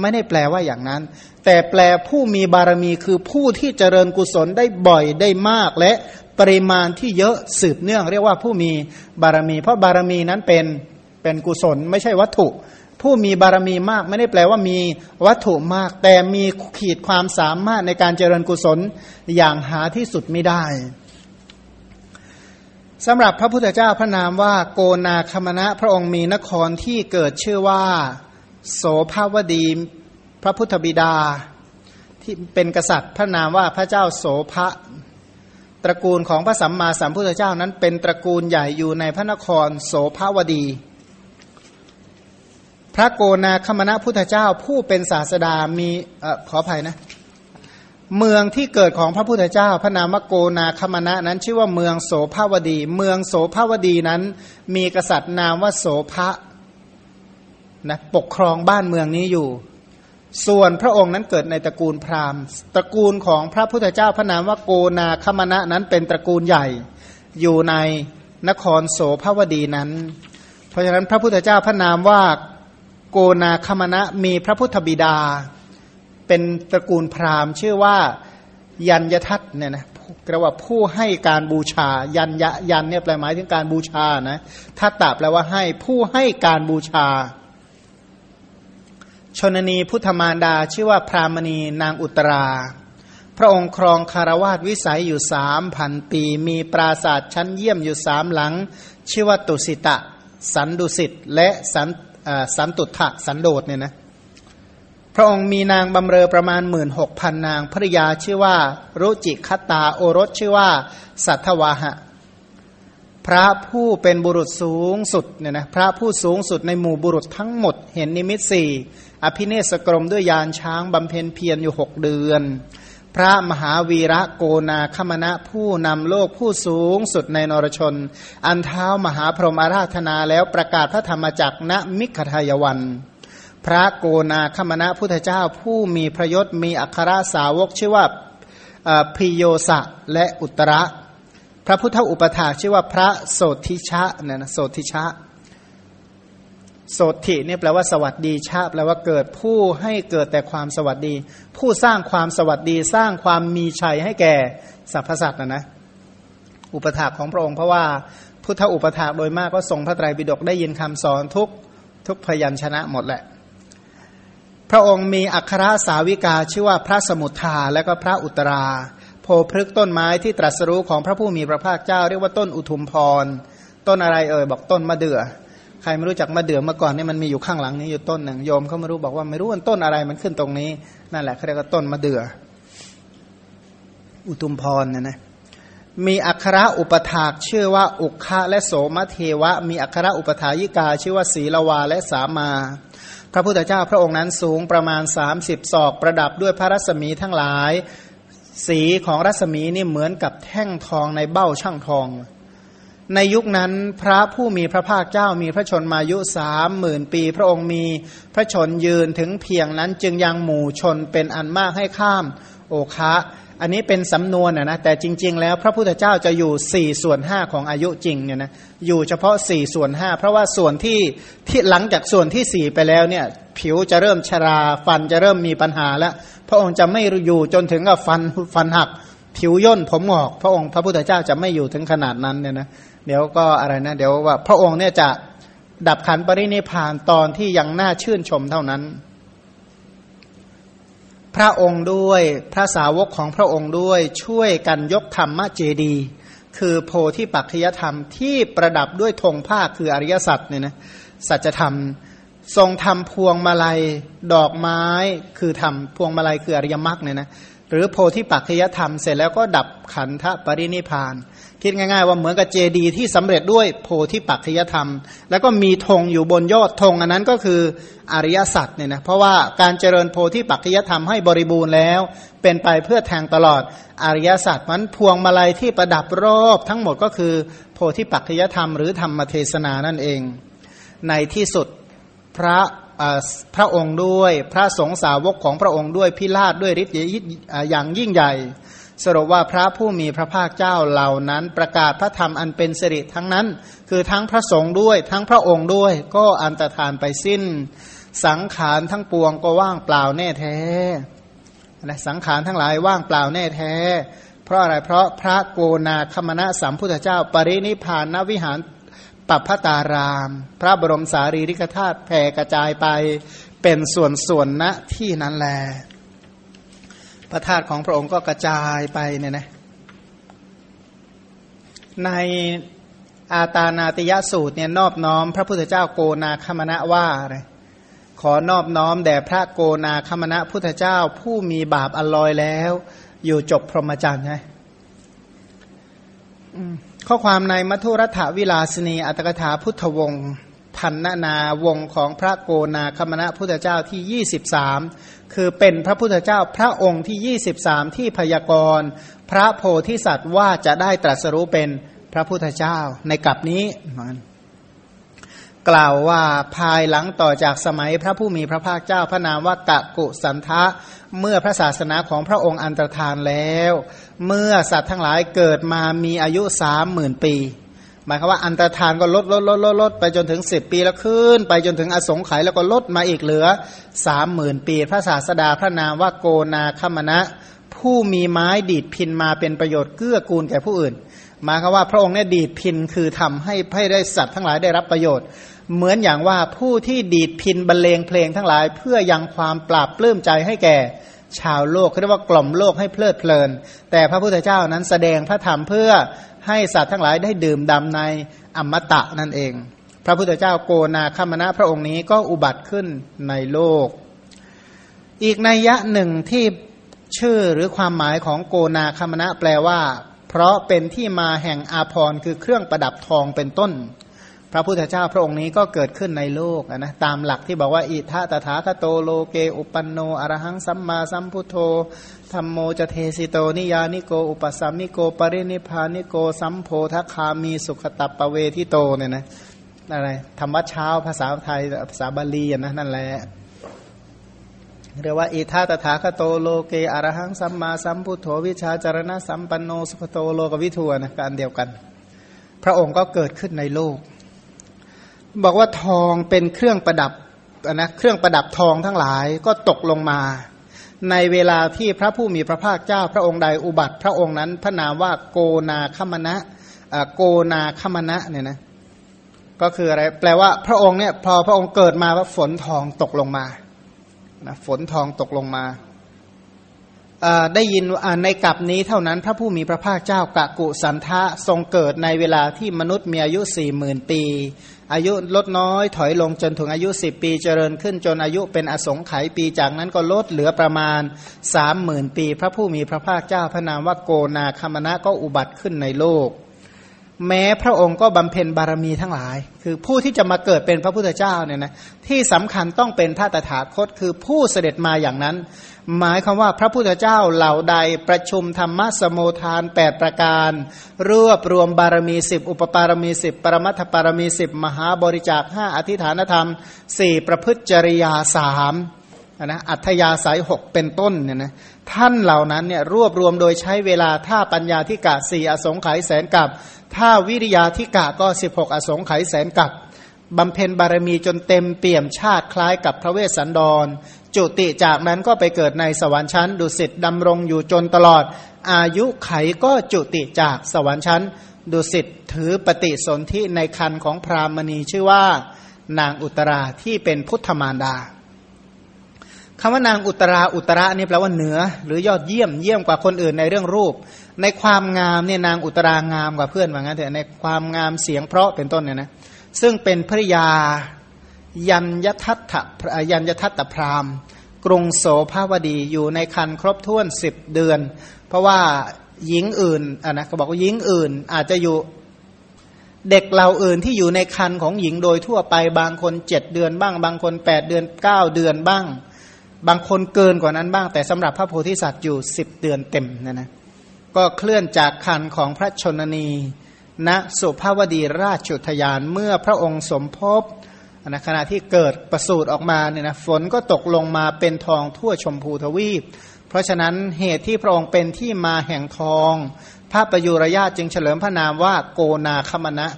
ไม่ได้แปลว่าอย่างนั้น แต่แปลผู้มีบารมีคือผู้ที่เจริญกุศลได้บ่อยได้มาก และปริมาณที่เยอะสืบเนื่อง เรียกว่าผู้มีบารมี เพราะบารมีนั้นเป็นเป็นกุศลไม่ใช่วัตถุ ผู้มีบารมีมาก ไม่ได้แปลว่ามีวัตถุมาก แต่มีขีดความสามารถในการเจริญกุศลอย่างหาที่สุดไม่ได้ สำหรับพระพุทธเจ้าพระนามว่าโกนาคมณะพระองค์มีนครที่เกิดชื่อว่า โสภาวดี พระพุทธบิดา ที่เป็นกษัตริย์พระนามว่าพระเจ้าโสภะตระกูลของพระสัมมาสัมพุทธเจ้านั้นเป็นตระกูลใหญ่อยู่ในพระนครโสภาวดี พระโกนาคมณะพุทธเจ้าผู้เป็นศาสดามีอขออภัยนะ เมืองที่เกิดของพระพุทธเจ้า พระนามโกนาคมณะนั้นชื่อว่าเมืองโสภาวดี เมืองโสภาวดีนั้น มีกษัตริย์นามว่าโสภะนะปกครองบ้านเมืองนี้อยู่ ส่วนพระองค์นั้นเกิดในตระกูลพราหมณ์ ตระกูลของพระพุทธเจ้าพระนามว่าโกนาคมณะนั้นเป็นตระกูลใหญ่ อยู่ในนครโสภวดีนั้น เพราะฉะนั้นพระพุทธเจ้าพระนามว่าโกนาคมณะมีพระพุทธบิดา เป็นตระกูลพราหมณ์ ชื่อว่ายัญยทัตเนี่ยนะกระว่าผู้ให้การบูชายันยะยันเนี่ยแปลหมายถึงการบูชานะทัตตะแปลว่าให้ผู้ให้การบูชา ชนนีพุทธมารดาชื่อว่าพรามณีนางอุตรา พระองค์ครองคารวาสวิสัยอยู่สามพันปี มีปราศาสตร์ชั้นเยี่ยมอยู่สามหลัง ชื่อว่าตุสิตะ สันดุสิตและสันสันตุทะสันโดษเนี่ยนะ พระองค์มีนางบำเรอประมาณหมื่นหกพันนางภริยาชื่อว่า รุจิคตาโอรสชื่อว่า สัทธวาหะ พระผู้เป็นบุรุษสูงสุดเนี่ยนะพระผู้สูงสุดในหมู่บุรุษทั้งหมด เห็นนิมิตสี่อภิเนสกรมด้วยยานช้างบำเพ็ญเพียรอยู่หกเดือน พระมหาวีระโกนาคมณะผู้นำโลกผู้สูงสุดในนรชน อันเท้ามหาพรหมาราธนาแล้วประกาศพระธรรมจักรณมิขทายวัน พระโกนาคมณะพุทธเจ้าผู้มีพระยศมีอัครสาวกชื่อว่าพิโยสะและอุตระ พระพุทธอุปถาชื่อว่าพระโสธิชะเนี่ยนะโสธิชะโสติเนี่ยแปลว่าสวัสดีชาแปลว่าเกิดผู้ให้เกิดแต่ความสวัสดี ผู้สร้างความสวัสดีสร้างความมีชัยให้แก่สรรพสัตว์นะนะอุปถาของพระองค์เพราะว่าพุทธอุปถาโดยมากก็ทรงพระไตรปิฎกได้ยินคำสอนทุกทุกพยัญชนะหมดแหละ พระองค์มีอัครสาวิกาชื่อว่าพระสมุทธาและก็พระอุตรา โพพฤกต้นไม้ที่ตรัสรู้ของพระผู้มีพระภาคเจ้า เรียกว่าต้นอุทุมพร ต้นอะไรเอ่ยบอกต้นมะเดื่อใครไม่รู้จักมะเดื่อเมื่อก่อนนี่มันมีอยู่ข้างหลังนี้อยู่ต้นหนึ่งโยมเขาไม่รู้บอกว่าไม่รู้ว่าต้นอะไรมันขึ้นตรงนี้ นั่นแหละเขาเรียกว่าต้นมะเดื่ออุตุมพรเนี่ยนะมีอัคระอุปถากชื่อว่าอุคะและโสมเทวะ มีอัคระอุปถายิกาชื่อว่าศีลวาและสามา พระพุทธเจ้าพระองค์นั้นสูงประมาณ 30 ศอกประดับด้วยพระรัศมีทั้งหลาย สีของรัศมีนี่เหมือนกับแท่งทองในเบ้าช่างทอง ในยุคนั้นพระผู้มีพระภาคเจ้ามีพระชนมายุสามหมื่นปี พระองค์มีพระชนยืนถึงเพียงนั้นจึงยังหมู่ชนเป็นอันมากให้ข้ามโอคะ อันนี้เป็นสำนวนนะนะแต่จริง ๆ แล้วพระพุทธเจ้าจะอยู่ 4 ส่วน 5 ของอายุจริงเนี่ยนะอยู่เฉพาะ 4 ส่วน 5 เพราะว่าส่วนที่ที่หลังจากส่วนที่ 4 ไปแล้วเนี่ยผิวจะเริ่มชราฟันจะเริ่มมีปัญหาแล้ว พระองค์จะไม่อยู่จนถึงกับฟันฟันหัก ผิวย่นผมหงอก พระองค์พระพุทธเจ้าจะไม่อยู่ถึงขนาดนั้นเนี่ยนะเดี๋ยวก็อะไรนะเดี๋ยวว่าพระองค์เนี่ยจะดับขันปรินิพานตอนที่ยังน่าชื่นชมเท่านั้น พระองค์ด้วยพระสาวกของพระองค์ด้วยช่วยกันยกธรรมเจดีคือโพธิปัจจยธรรมที่ประดับด้วยธงผ้าคืออริยสัจเนี่ยนะสัจธรรม ทรงทำพวงมาลัยดอกไม้คือทำพวงมาลัยคืออริยมรรคเนี่ยนะหรือโพธิปัจจยธรรมเสร็จแล้วก็ดับขันธปรินิพาน คิดง่ายๆ ว่าเหมือนกับเจดีที่สำเร็จด้วยโพธิปัจจยธรรม แล้วก็มีธงอยู่บนยอดธงอันนั้นก็คืออริยสัจเนี่ยนะเพราะว่าการเจริญโพธิปัจจยธรรมให้บริบูรณ์แล้ว เป็นไปเพื่อแทงตลอดอริยสัจมันพวงมาลัยที่ประดับรอบทั้งหมดก็คือโพธิปัจจยธรรมหรือธรรมเทศนานั่นเอง ในที่สุดพระพระองค์ด้วย พระสงฆ์สาวกของพระองค์ด้วยพิราชด้วยฤทธิ์อย่างยิ่งใหญ่ สรุปว่าพระผู้มีพระภาคเจ้าเหล่านั้น ประกาศพระธรรมอันเป็นสิริทั้งนั้น คือทั้งพระสงฆ์ด้วย ทั้งพระองค์ด้วย ก็อันตรธานไปสิ้น สังขารทั้งปวงก็ว่างเปล่าแน่แท้นะสังขารทั้งหลายว่างเปล่าแน่แท้ เพราะอะไรเพราะพระโกนาคมณะสัมพุทธเจ้า ปรินิพานนวิหารปัปพตาราม พระบรมสารีริกธาตุแผ่กระจายไปเป็นส่วนส่วนณที่นั้นแล พระธาตุของพระองค์ก็กระจายไปเนี่ยนะในอาตานาติยสูตรเนี่ยนอบน้อม พระพุทธเจ้าโกนาคมณะว่าอะไรขอนอบน้อมแด่พระโกนาคมณะพุทธเจ้าผู้มีบาปอลอยแล้ว อยู่จบพรหมจรรย์ใช่ข้อความในมัทุรัฐวิลาสนีอัตกถาพุทธวงศ์พันนานาวงของพระโกนาคมณะพุทธเจ้าที่ 23 คือเป็นพระพุทธเจ้าพระองค์ที่ 23 ที่พยากรณ์พระโพธิสัตว์ว่าจะได้ตรัสรู้เป็นพระพุทธเจ้าในกลับนี้มันกล่าวว่าภายหลังต่อจากสมัยพระผู้มีพระภาคเจ้าพระนามว่ากะกุสันทะ เมื่อพระศาสนาของพระองค์อันตรธานแล้ว เมื่อสัตว์ทั้งหลายเกิดมามีอายุสามหมื่นปี หมายความว่าอันตรธานก็ลดลดลดลดลดไปจนถึงสิบปีแล้วขึ้น ไปจนถึงอสงไขยแล้วก็ลดมาอีกเหลือสามหมื่นปี พระศาสดาพระนามว่าโกนาคมณะ ผู้มีไม้ดีดพินมาเป็นประโยชน์เกื้อกูลแก่ผู้อื่น หมายความว่าพระองค์เนี่ยดีดพินคือทำให้ให้ได้สัตว์ทั้งหลายได้รับประโยชน์ เหมือนอย่างว่าผู้ที่ดีดพินบรรเลงเพลงทั้งหลาย เพื่อยังความปราบปลื้มใจให้แก่ชาวโลกเรียกว่ากล่อมโลกให้เพลิดเพลิน แต่พระพุทธเจ้านั้นแสดงพระธรรมเพื่อ ให้สัตว์ทั้งหลายได้ดื่มดำในอมตะนั่นเอง พระพุทธเจ้าโกนาคมณะพระองค์นี้ก็อุบัติขึ้นในโลก อีกนัยยะหนึ่งที่ชื่อหรือความหมายของโกนาคมณะแปลว่า เพราะเป็นที่มาแห่งอาภรณ์คือเครื่องประดับทองเป็นต้น ระพุทธเจ้าพระองค์นี้ก็เกิดขึ้นในโลกนะตามหลักที่บอกว่าอิทะตถาคโตโลเกอุปันโนอรหังสัมมาสัมพุทโธธัมโมจเทสิโตนิยยานิโกอุปสมิโกปรินิพพานิโกสัมโพธคามีสุคตัปปเวทิโตเนี่ยนะอะไรธรรมะเช้าภาษาไทยภาษาบาลีนะนั่นแหละเรียกว่าอิทาตถาคโตโลเกอรหังสัมมาสัมพุทโธวิชาจารณะสัมปันโนสุขโตโลกวิทวนะการเดียวกัน พระองค์ก็เกิดขึ้นในโลก บอกว่าทองเป็นเครื่องประดับนะเครื่องประดับทองทั้งหลายก็ตกลงมา ในเวลาที่พระผู้มีพระภาคเจ้าพระองค์ใดอุบัติ พระองค์นั้นพระนามว่าโกนาคมณะโกนาคมณะเนี่ยนะก็คืออะไรแปลว่าพระองค์เนี่ยพอพระองค์เกิดมาว่าฝนทองตกลงมานะฝนทองตกลงมาได้ยินในกับนี้เท่านั้นพระผู้มีพระภาคเจ้ากะกุสันทะทรงเกิดในเวลาที่มนุษย์มีอายุสี่หมื่นปี อายุลดน้อยถอยลงจนถึงอายุสิบปีเจริญขึ้นจนอายุเป็นอสงไขยปีจากนั้นก็ลดเหลือประมาณสามหมื่นปี พระผู้มีพระภาคเจ้าพระนามว่าโกนาคมณะก็อุบัติขึ้นในโลก แม้พระองค์ก็บำเพ็ญบารมีทั้งหลาย คือผู้ที่จะมาเกิดเป็นพระพุทธเจ้าเนี่ยนะที่สำคัญต้องเป็นท่าตถาคต คือผู้เสด็จมาอย่างนั้น หมายความว่าพระพุทธเจ้าเหล่าใดประชุมธรรมสโมทาน 8 ประการ รวบรวมบารมีสิบอุปปารมีสิบปรมัตถปารมีสิบมหาบริจาคห้าอธิฐานธรรมสี่ประพฤติจริยาสามนะอัธยาศัยหกเป็นต้นเนี่ยนะ ท่านเหล่านั้นเนี่ยรวบรวมโดยใช้เวลาท่าปัญญาที่กะสี่อสงไขยแสนกับถ้าวิริยาธิกะก็สิบหกอสงไขยแสนกับบำเพ็ญบารมีจนเต็มเปี่ยมชาติคล้ายกับพระเวสสันดร จุติจากนั้นก็ไปเกิดในสวรรค์ชั้น ดุสิตดำรงอยู่จนตลอด อายุไขก็จุติจากสวรรค์ชั้น ดุสิตถือปฏิสนธิในคันของพรามณีชื่อว่า นางอุตราที่เป็นพุทธมารดา คำว่านางอุตราอุตระนี่แปลว่าเหนือ หรือยอดเยี่ยมเยี่ยมกว่าคนอื่นในเรื่องรูป ในความงามเนี่ยนางอุตรางามกว่าเพื่อนว่างั้นเถอะในความงามเสียงเพราะเป็นต้นเนี่ยนะซึ่งเป็นภริยายัญยทัตถยัญยทัตตพรามกรุงโสภาวดีอยู่ในคันครบถ้วนสิบเดือน เพราะว่าหญิงอื่นอะนะเขาบอกว่าหญิงอื่น อาจจะอยู่เด็กเราอื่นที่อยู่ในคันของหญิงโดยทั่วไปบางคนเจ็ดเดือนบ้าง บางคนแปดเดือนเก้าเดือนบ้าง บางคนเกินกว่านั้นบ้าง แต่สำหรับพระโพธิสัตว์อยู่สิบเดือนเต็มนะนะก็เคลื่อนจากคันของพระชนนีณสุภาวดีราชุทยานเมื่อพระองค์สมภพนะขณะที่เกิดประสูติออกมาเนี่ยนะฝนก็ตกลงมาเป็นทองทั่วชมพูทวีป เพราะฉะนั้นเหตุที่พระองค์เป็นที่มาแห่งทอง พระประยุรญาตจึงเฉลิมพระนามว่าโกนาคมณะ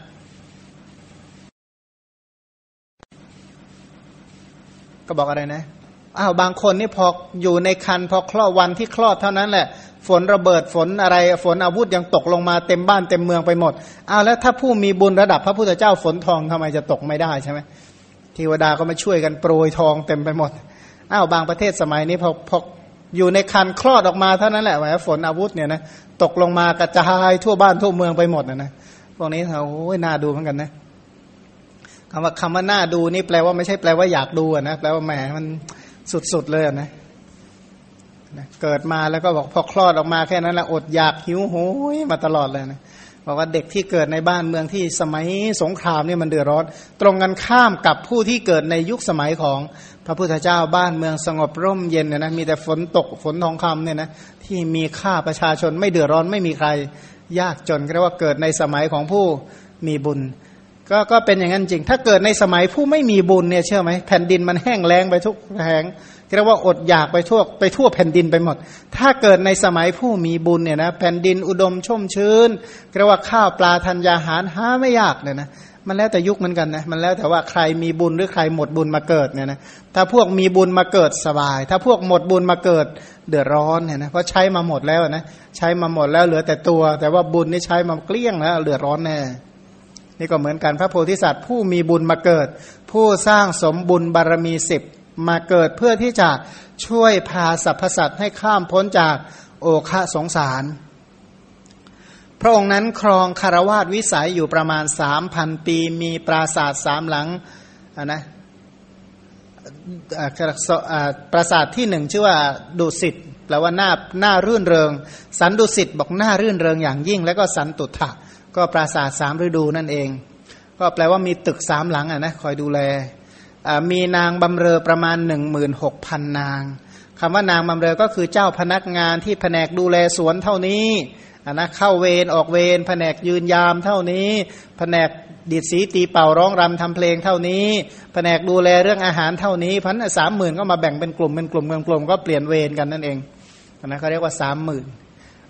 ก็บอกอะไรนะ อ้าวบางคนนี่พออยู่ในคันพอคลอดวันที่คลอดเท่านั้นแหละ ฝนระเบิดฝนอะไรฝนอาวุธยังตกลงมาเต็มบ้านเต็มเมืองไปหมดอ้าวแล้วถ้าผู้มีบุญระดับพระพุทธเจ้าฝนทองทำไมจะตกไม่ได้ใช่ไหมเทวดาก็มาช่วยกันโปรยทองเต็มไปหมดอ้าวบางประเทศสมัยนี้พอพออยู่ในคันคลอดออกมาเท่านั้นแหละแหมฝนอาวุธเนี่ยนะตกลงมากระจายทั่วบ้านทั่วเมืองไปหมดนะนะพวกนี้โอ้ยน่าดูเหมือนกันนะคำว่าคำว่าน่าดูนี่แปลว่าไม่ใช่แปลว่าอยากดูนะแปลว่าแหมมัน สุดๆเลยนะเกิดมาแล้วก็บอกพอคลอดออกมาแค่นั้นแหละอดอยากหิวโหยมาตลอดเลยนะบอกว่าเด็กที่เกิดในบ้านเมืองที่สมัยสงครามเนี่ยมันเดือดร้อน ตรงกันข้ามกับผู้ที่เกิดในยุคสมัยของพระพุทธเจ้าบ้านเมืองสงบร่มเย็นเนี่ยนะมีแต่ฝนตกฝนทองคำเนี่ยนะที่มีค่าประชาชนไม่เดือดร้อนไม่มีใคร ยากจนก็เรียกว่าเกิดในสมัยของผู้มีบุญ ก็ก็เป็นอย่างนั้นจริง ถ้าเกิดในสมัยผู้ไม่มีบุญเนี่ยเชื่อไหมแผ่นดินมันแห้งแล้งไปทุกแห่งเรียกว่าอดอยากไปทั่วไปทั่วแผ่นดินไปหมด ถ้าเกิดในสมัยผู้มีบุญเนี่ยนะแผ่นดินอุดมชุ่มชื้นเรียกว่าข้าวปลาธัญญาหารหาไม่ยากเนี่ยนะมันแล้วแต่ยุคเหมือนกันนะมันแล้วแต่ว่าใครมีบุญหรือใครหมดบุญมาเกิดเนี่ยนะถ้าพวกมีบุญมาเกิดสบาย ถ้าพวกหมดบุญมาเกิดเดือดร้อนเนี่ยนะเพราะใช้มาหมดแล้วนะใช้มาหมดแล้วเหลือแต่ตัว แต่ว่าบุญนี่ใช้มาเกลี้ยงแล้วเดือดร้อนแน่ นี่ก็เหมือนกันพระโพธิสัตว์ ผู้มีบุญมาเกิด ผู้สร้างสมบุญบารมีสิบมาเกิดเพื่อที่จะช่วยพาสรรพสัตว์ให้ข้ามพ้นจากโอคะสงสาร พระองค์นั้นครองคารวาสวิสัยอยู่ประมาณสามพันปี มีปราสาทสามหลังนะปราสาทที่หนึ่งชื่อว่าดุสิตแปลว่าหน้าหน้ารื่นเริง สันดุสิตบอกหน้ารื่นเริงอย่างยิ่ง แล้วก็สันตุถะ ก็ปราสาทสามฤดูนั่นเอง ก็แปลว่ามีตึกสามหลังอะนะคอยดูแลมีนางบำเรอประมาณหนึ่งหมื่นหกพันนางคำว่านางบำเรอก็คือเจ้าพนักงานที่แผนกดูแลสวนเท่านี้นนะเข้าเวรออกเวรแผนกยืนยามเท่านี้ แผนกดีดสีตีเป่าร้องรำทำเพลงเท่านี้ แผนกดูแลเรื่องอาหารเท่านี้พันสามหมื่นก็มาแบ่งเป็นกลุ่มเป็นกลุ่มเป็นกลุ่มก็เปลี่ยนเวรกันนั่นเองนะเขาเรียกว่าสามหมื่น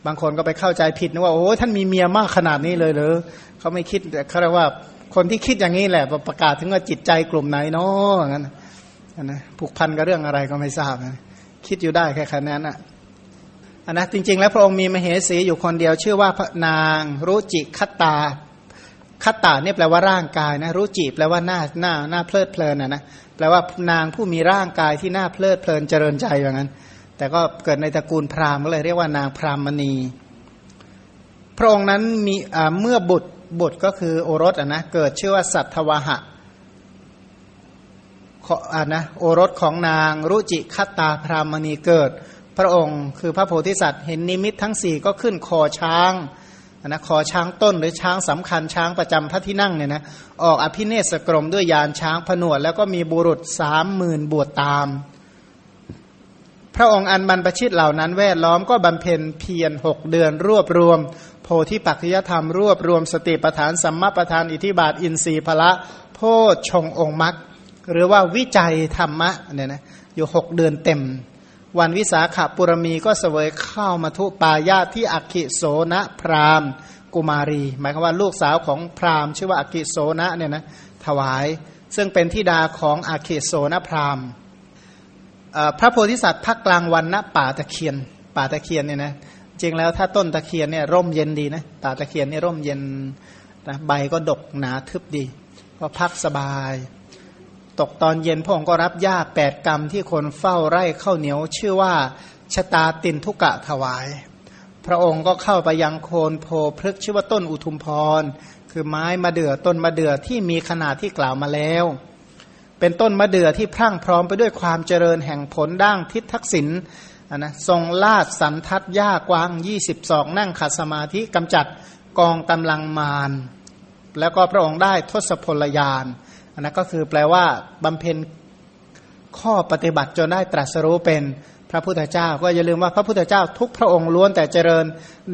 บางคนก็ไปเข้าใจผิดนะว่าโอ้ท่านมีเมียมากขนาดนี้เลยเหรอเขาไม่คิดเขาเรียกว่าคนที่คิดอย่างนี้แหละประกาศถึงว่าจิตใจกลุ่มไหนเนาะอย่างนั้นนะผูกพันกับเรื่องอะไรก็ไม่ทราบนะคิดอยู่ได้แค่แค่นั้นอะอันนะจริง ๆ แล้วพระองค์มีมเหสีอยู่คนเดียว ชื่อว่าพระนางรุจิคัตตาคัตตาเนี่ยแปลว่าร่างกายนะรุจิแปลว่าหน้าหน้าหน้าเพลิดเพลินนะนะแปลว่านางผู้มีร่างกายที่หน่าเพลิดเพลินเจริญใจอย่างนั้น แต่ก็เกิดในตระกูลพราหมณ์ก็เลยเรียกว่านางพราหมณี พระองค์นั้นมีเมื่อบุตรบุตรก็คือโอรสอะนะเกิดชื่อว่าสัตวหะอ่านะโอรสของนางรุจิคัตตาพรามณีเกิด พระองค์คือพระโพธิสัตว์เห็นนิมิตทั้งสี่ก็ขึ้นคอช้างนะคอช้างต้นหรือช้างสำคัญช้างประจำพระที่นั่งเนี่ยนะออกอภิเนศกรมด้วยยานช้างผนวด แล้วก็มีบุรุษสามหมื่นบวชตาม พระองค์อันบรรพชิตเหล่านั้นแวดล้อมก็บำเพ็ญเพียรหกเดือน รวบรวม โพธิปัจจยธรรม รวบรวมสติปทานสัมมาปทานอิทิบาทอินทรีย์พละโพชงองค์มรรคหรือว่าวิจัยธรรมะเนี่ยนะอยู่หกเดือนเต็ม วันวิสาขาปุรมีก็เสวยข้าวมาทุปายาที่อักขิโสนะพรามกุมารี หมายความว่าลูกสาวของพรามชื่อว่าอักขิโสนะเนี่ยนะถวาย ซึ่งเป็นทิดาของอักขิโสนะพราหมณ์ พระโพธิสัตว์พักกลางวันณป่าตะเคียน ป่าตะเคียนเนี่ยนะจริงแล้วถ้าต้นตะเคียนเนี่ยร่มเย็นดีนะป่าตะเคียนเนี่ยร่มเย็นนะใบก็ดกหนาทึบดี ก็พักสบาย ตกตอนเย็นพระองค์ก็รับหญ้าแปดกรรมที่คนเฝ้าไร่ข้าวเหนียวชื่อว่าชะตาตินทุกะถวาย พระองค์ก็เข้าไปยังโคนโพพฤกชื่อว่าต้นอุทุมพร คือไม้มะเดื่อต้นมะเดื่อที่มีขนาดที่กล่าวมาแล้ว เป็นต้นมะเดื่อที่พรั่งพร้อมไปด้วยความเจริญแห่งผลด่างทิศทักษิณนะทรงลาดสันทัดหญ้ากว้างยี่สิบสองนั่งขัดสมาธิกำจัดกองกำลังมารแล้วก็พระองค์ได้ทศพลยานอันนั้นก็คือแปลว่าบำเพ็ญข้อปฏิบัติจนได้ตรัสรู้เป็นพระพุทธเจ้า ก็อย่าลืมว่าพระพุทธเจ้าทุกพระองค์ล้วนแต่เจริญ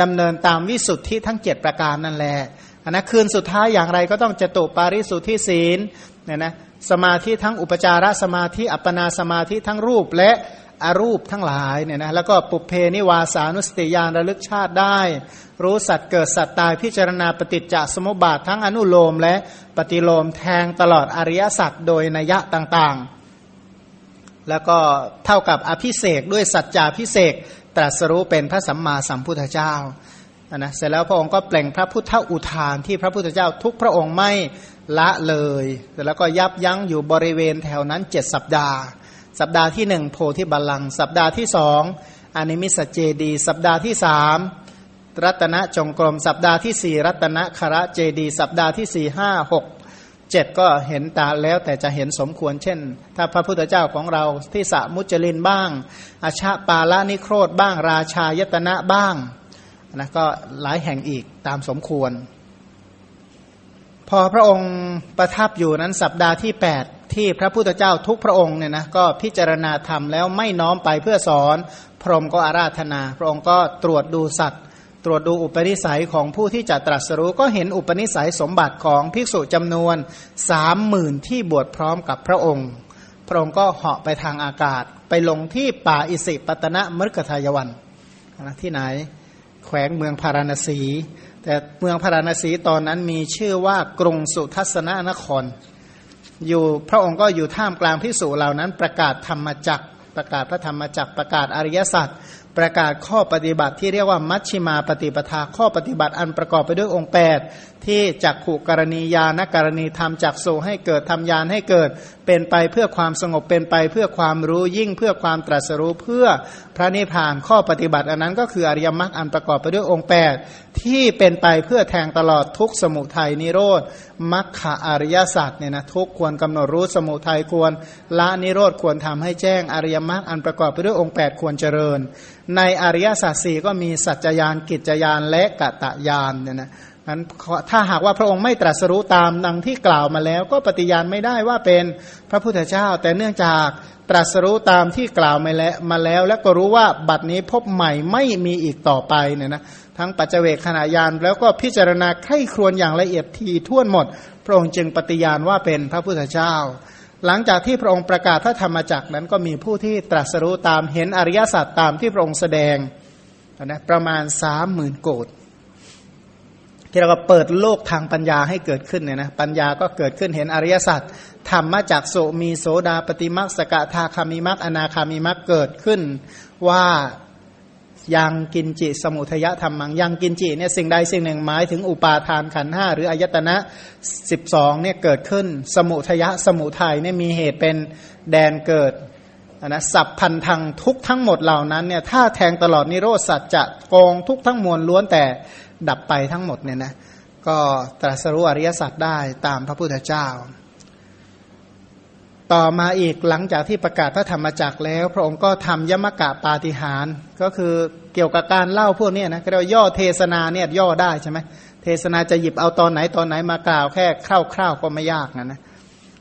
ดำเนินตามวิสุทธิทั้งเจ็ดประการนั่นแหละอันนะคืนสุดท้ายอย่างไรก็ต้องจตุปาริสุทธิศีลเนี่ยนะ สมาธิทั้งอุปจารสมาธิอัปปนาสมาธิทั้งรูปและอรูปทั้งหลายเนี่ยนะแล้วก็ปุเพนิวาสานุสติยานระลึกชาติได้ รู้สัตว์เกิดสัตว์ตายพิจารณาปฏิจจสมุปบาททั้งอนุโลมและปฏิโลมแทงตลอดอริยสัจโดยนัยะต่างๆ แล้วก็เท่ากับอภิเศกด้วยสัจจาพิเศกตรัสรู้เป็นพระสัมมาสัมพุทธเจ้า นะเสร็จแล้วพระองค์ก็เปลงพระพุทธอุทานที่พระพุทธเจ้าทุกพระองค์ไม่ละเลยเสร็จแล้วก็ยับยั้งอยู่บริเวณแถวนั้นเจ็ดสัปดาห์ สัปดาห์ที่หนึ่งโพธิบัลลังสัปดาห์ที่สองอนิมิสเจดี สัปดาห์ที่สามรัตนจงกรม สัปดาห์ที่สี่รัตนคระเจดี สัปดาห์ที่สี่ห้าหกเจ็ดก็เห็นตาแล้วแต่จะเห็นสมควรเช่น ถ้าพระพุทธเจ้าของเราที่สะมุจลินบ้างอาชาปาละนิโครธบ้าง ราชายตนะบ้าง นะก็หลายแห่งอีกตามสมควร พอพระองค์ประทับอยู่นั้นสัปดาห์ที่ 8 ที่พระพุทธเจ้าทุกพระองค์เนี่ยนะก็พิจารณาธรรมแล้วไม่น้อมไปเพื่อสอน พรหมก็อาราธนา พระองค์ก็ตรวจดูสัตว์ ตรวจดูอุปนิสัยของผู้ที่จะตรัสรู้ก็เห็นอุปนิสัยสมบัติของภิกษุจำนวนสามหมื่นที่บวชพร้อมกับพระองค์ พระองค์ก็เหาะไปทางอากาศ ไปลงที่ป่าอิสิปตนะมฤคทายวันนะที่ไหน แขวงเมืองพาราณสี แต่เมืองพาราณสีตอนนั้นมีชื่อว่ากรุงสุทัศนนคร อยู่พระองค์ก็อยู่ท่ามกลางพิสูจเหล่านั้น ประกาศธรรมจักประกาศพระธรรมจักประกาศอริยสัจ ประกาศข้อปฏิบัติที่เรียกว่ามัชชิมาปฏิปทาข้อปฏิบัติอันประกอบไปด้วยองค์ 8 ที่จักขู่กรณียานกรณีธรรมจักโซให้เกิดทำยานให้เกิด เป็นไปเพื่อความสงบเป็นไป เพื่อความรู้ยิ่งเพื่อความตรัสรู้เพื่อพระนิพพานข้อปฏิบัติอันนั้นก็คืออริยมรรคอันประกอบไปด้วยองค์ 8 ที่เป็นไปเพื่อแทงตลอดทุกสมุทัยนิโรธมรรคอริยสัจเนี่ยนะทุกควรกำหนดรู้สมุทัยควรละนิโรธควรทำให้แจ้งอริยมรรคอันประกอบไปด้วยองค์ 8 ควรเจริญในอริยสัจสี่ก็มีสัจจยานกิจยานและกะตะยานเนี่ยนะนั้นถ้าหากว่าพระองค์ไม่ตรัสรู้ตามดังที่กล่าวมาแล้ว ก็ปฏิญาณไม่ได้ว่าเป็นพระพุทธเจ้า แต่เนื่องจากตรัสรู้ตามที่กล่าวมาแล้วมาแล้ว และก็รู้ว่าบัดนี้พบใหม่ไม่มีอีกต่อไปเนี่ยนะทั้งปัจเจกขณะยานแล้วก็พิจารณาไข้ครวนอย่างละเอียดทีท่วนหมด พระองค์จึงปฏิญาณว่าเป็นพระพุทธเจ้า หลังจากที่พระองค์ประกาศพระธรรมจักรนั้นก็มีผู้ที่ตรัสรู้ตามเห็นอริยสัจตามที่พระองค์แสดงนะประมาณสามหมื่นโกดที่เราก็เปิดโลกทางปัญญาให้เกิดขึ้นเนี่ยนะปัญญาก็เกิดขึ้นเห็นอริยสัจธรรมาจากโสมีโสดาปฏิมักสกทาคามิมักอนาคามิมักเกิดขึ้นว่า ยังกินจิสมุทยธรรมังยังกินจิเนี่ยสิ่งใดสิ่งหนึ่งหมายถึงอุปาทานขันห้าหรืออายตนะสิบสองเนี่ยเกิดขึ้น สมุทยะสมุทัยเนี่ยมีเหตุเป็นแดนเกิดนะสับพันธังทุกทั้งหมดเหล่านั้นเนี่ยถ้าแทงตลอดนิโรธสัจจะกองทุกทั้งมวลล้วนแต่ดับไปทั้งหมดเนี่ยนะก็ตรัสรู้อริยสัจได้ตามพระพุทธเจ้า ต่อมาอีกหลังจากที่ประกาศพระธรรมจักรแล้ว พระองค์ก็ทำยมกะปาฏิหารก็คือเกี่ยวกับการเล่าพวกนี้นะเรียกย่อเทศนาเนี่ยย่อได้ใช่ไหมเทศนาจะหยิบเอาตอนไหนตอนไหนมากล่าวแค่คร่าวๆก็ไม่ยากนะนะ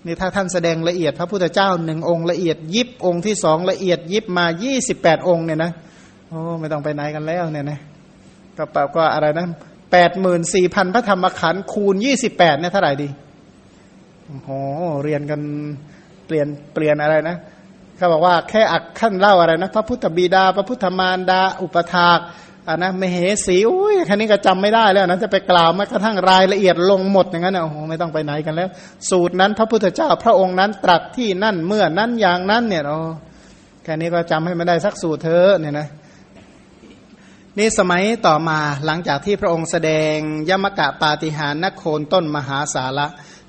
นี่ถ้าท่านแสดงละเอียดพระพุทธเจ้าหนึ่งองค์ละเอียดยิบองค์ที่สองละเอียดยิบมายี่สิบแปดองค์เนี่ยนะโอ้ไม่ต้องไปไหนกันแล้วเนี่ยนะก็แปลว่าอะไรนะแปดหมื่นสี่พันพระธรรมขันธ์คูณยี่สิบแปดเนี่ยเท่าไหร่ดีโอ้โหเรียนกัน เปลี่ยนเปลี่ยนอะไรนะเขาบอกว่าแค่อักขั้นเล่าอะไรนะ พระพุทธบิดา พระพุทธมารดา อุปถากอ่านะมเหสีอุ้ยแค่นี้ก็จำไม่ได้แล้วนะจะไปกล่าวแม้กระทั่งรายละเอียดลงหมดอย่างนั้นโอ้โหไม่ต้องไปไหนกันแล้ว สูตรนั้นพระพุทธเจ้าพระองค์นั้นตรัสที่นั่นเมื่อนั้นอย่างนั้นเนี่ยโอ้แค่นี้ก็จำให้ไม่ได้สักสูตรเธอเนี่ยนะนี่สมัยต่อมาหลังจากที่พระองค์แสดงยมกะปาฏิหารนโคนต้นมหาสาระ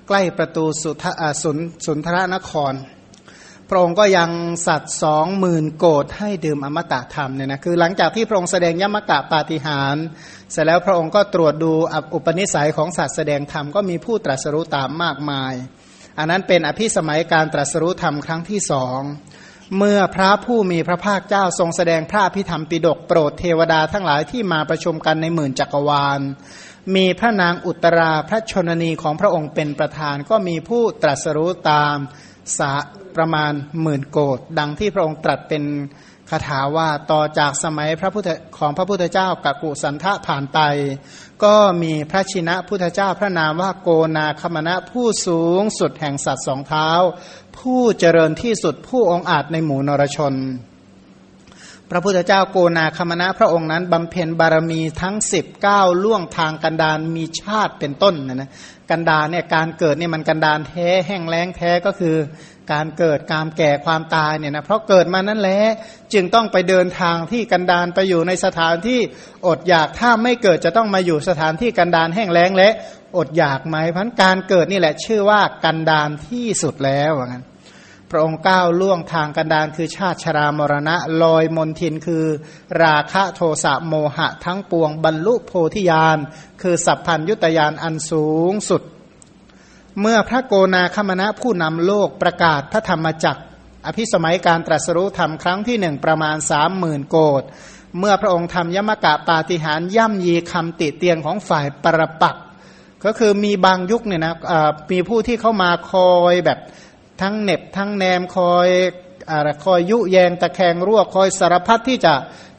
ใกล้ประตูสุทสุนสุนทรนคร พระองค์ก็ยังสัตว์สองหมื่นโกดให้ดื่มอมตะธรรมเนี่ยนะคือหลังจากที่พระองค์แสดงยมกะปาฏิหารเสร็จแล้วพระองค์ก็ตรวจดูอุปนิสัยของสัตว์แสดงธรรมก็มีผู้ตรัสรู้ตามมากมาย อันนั้นเป็นอภิสมัยการตรัสรู้ธรรมครั้งที่สองเมื่อพระผู้มีพระภาคเจ้าทรงแสดงพระพิธรรมปิดกโปรดเทวดาทั้งหลายที่มาประชุมกันในหมื่นจักรวาล มีพระนางอุตราพระชนนีของพระองค์เป็นประธาน ก็มีผู้ตรัสรู้ตามสาประมาณหมื่นโกดดังที่พระองค์ตรัสเป็นคาถาว่าต่อจากสมัยพระพุทธของพระพุทธเจ้ากักุสันทะผ่านไป ก็มีพระชินะพุทธเจ้าพระนามว่าโกนาคมณะผู้สูงสุดแห่งสัตว์สองเท้า ผู้เจริญที่สุดผู้องอาจในหมู่นรชน พระพุทธเจ้าโกนาคมณะพระองค์นั้นบำเพ็ญบารมีทั้งสิบเก้าล่วงทางกันดานมีชาติเป็นต้นนะนะกันดานเนี่ยการเกิดเนี่ยมันกันดานแท้แห้งแล้งแท้ก็คือ การเกิดการแก่ความตายเนี่ยนะเพราะเกิดมานั่นแหละจึงต้องไปเดินทางที่กันดานไปอยู่ในสถานที่อดอยากถ้าไม่เกิดจะต้องมาอยู่สถานที่กันดานแห้งแล้งและอดอยากไหมพันการเกิดนี่แหละชื่อว่ากันดานที่สุดแล้วว่างั้น พระองค์ก้าวล่วงทางกันดานคือชาติชรามรณะ ลอยมนทินคือ ราคะโทสะโมหะทั้งปวงบรรลุโพธิญาณ คือสัพพัญยุตยานอันสูงสุด เมื่อพระโกนาคมณะผู้นำโลกประกาศพระธรรมจักร อภิสมัยการตรัสรู้ธรรมครั้งที่หนึ่งประมาณสามหมื่นโกดเมื่อพระองค์ทำยมกะปาฏิหารย่ำยีคำติเตียนของฝ่ายปรปัก ก็คือมีบางยุคเนี่ยนะมีผู้ที่เข้ามาคอยแบบ ทั้งเน็บทั้งแนมคอยอะไรคอยยุแยงตะแคงรั่วคอยสารพัดที่จะ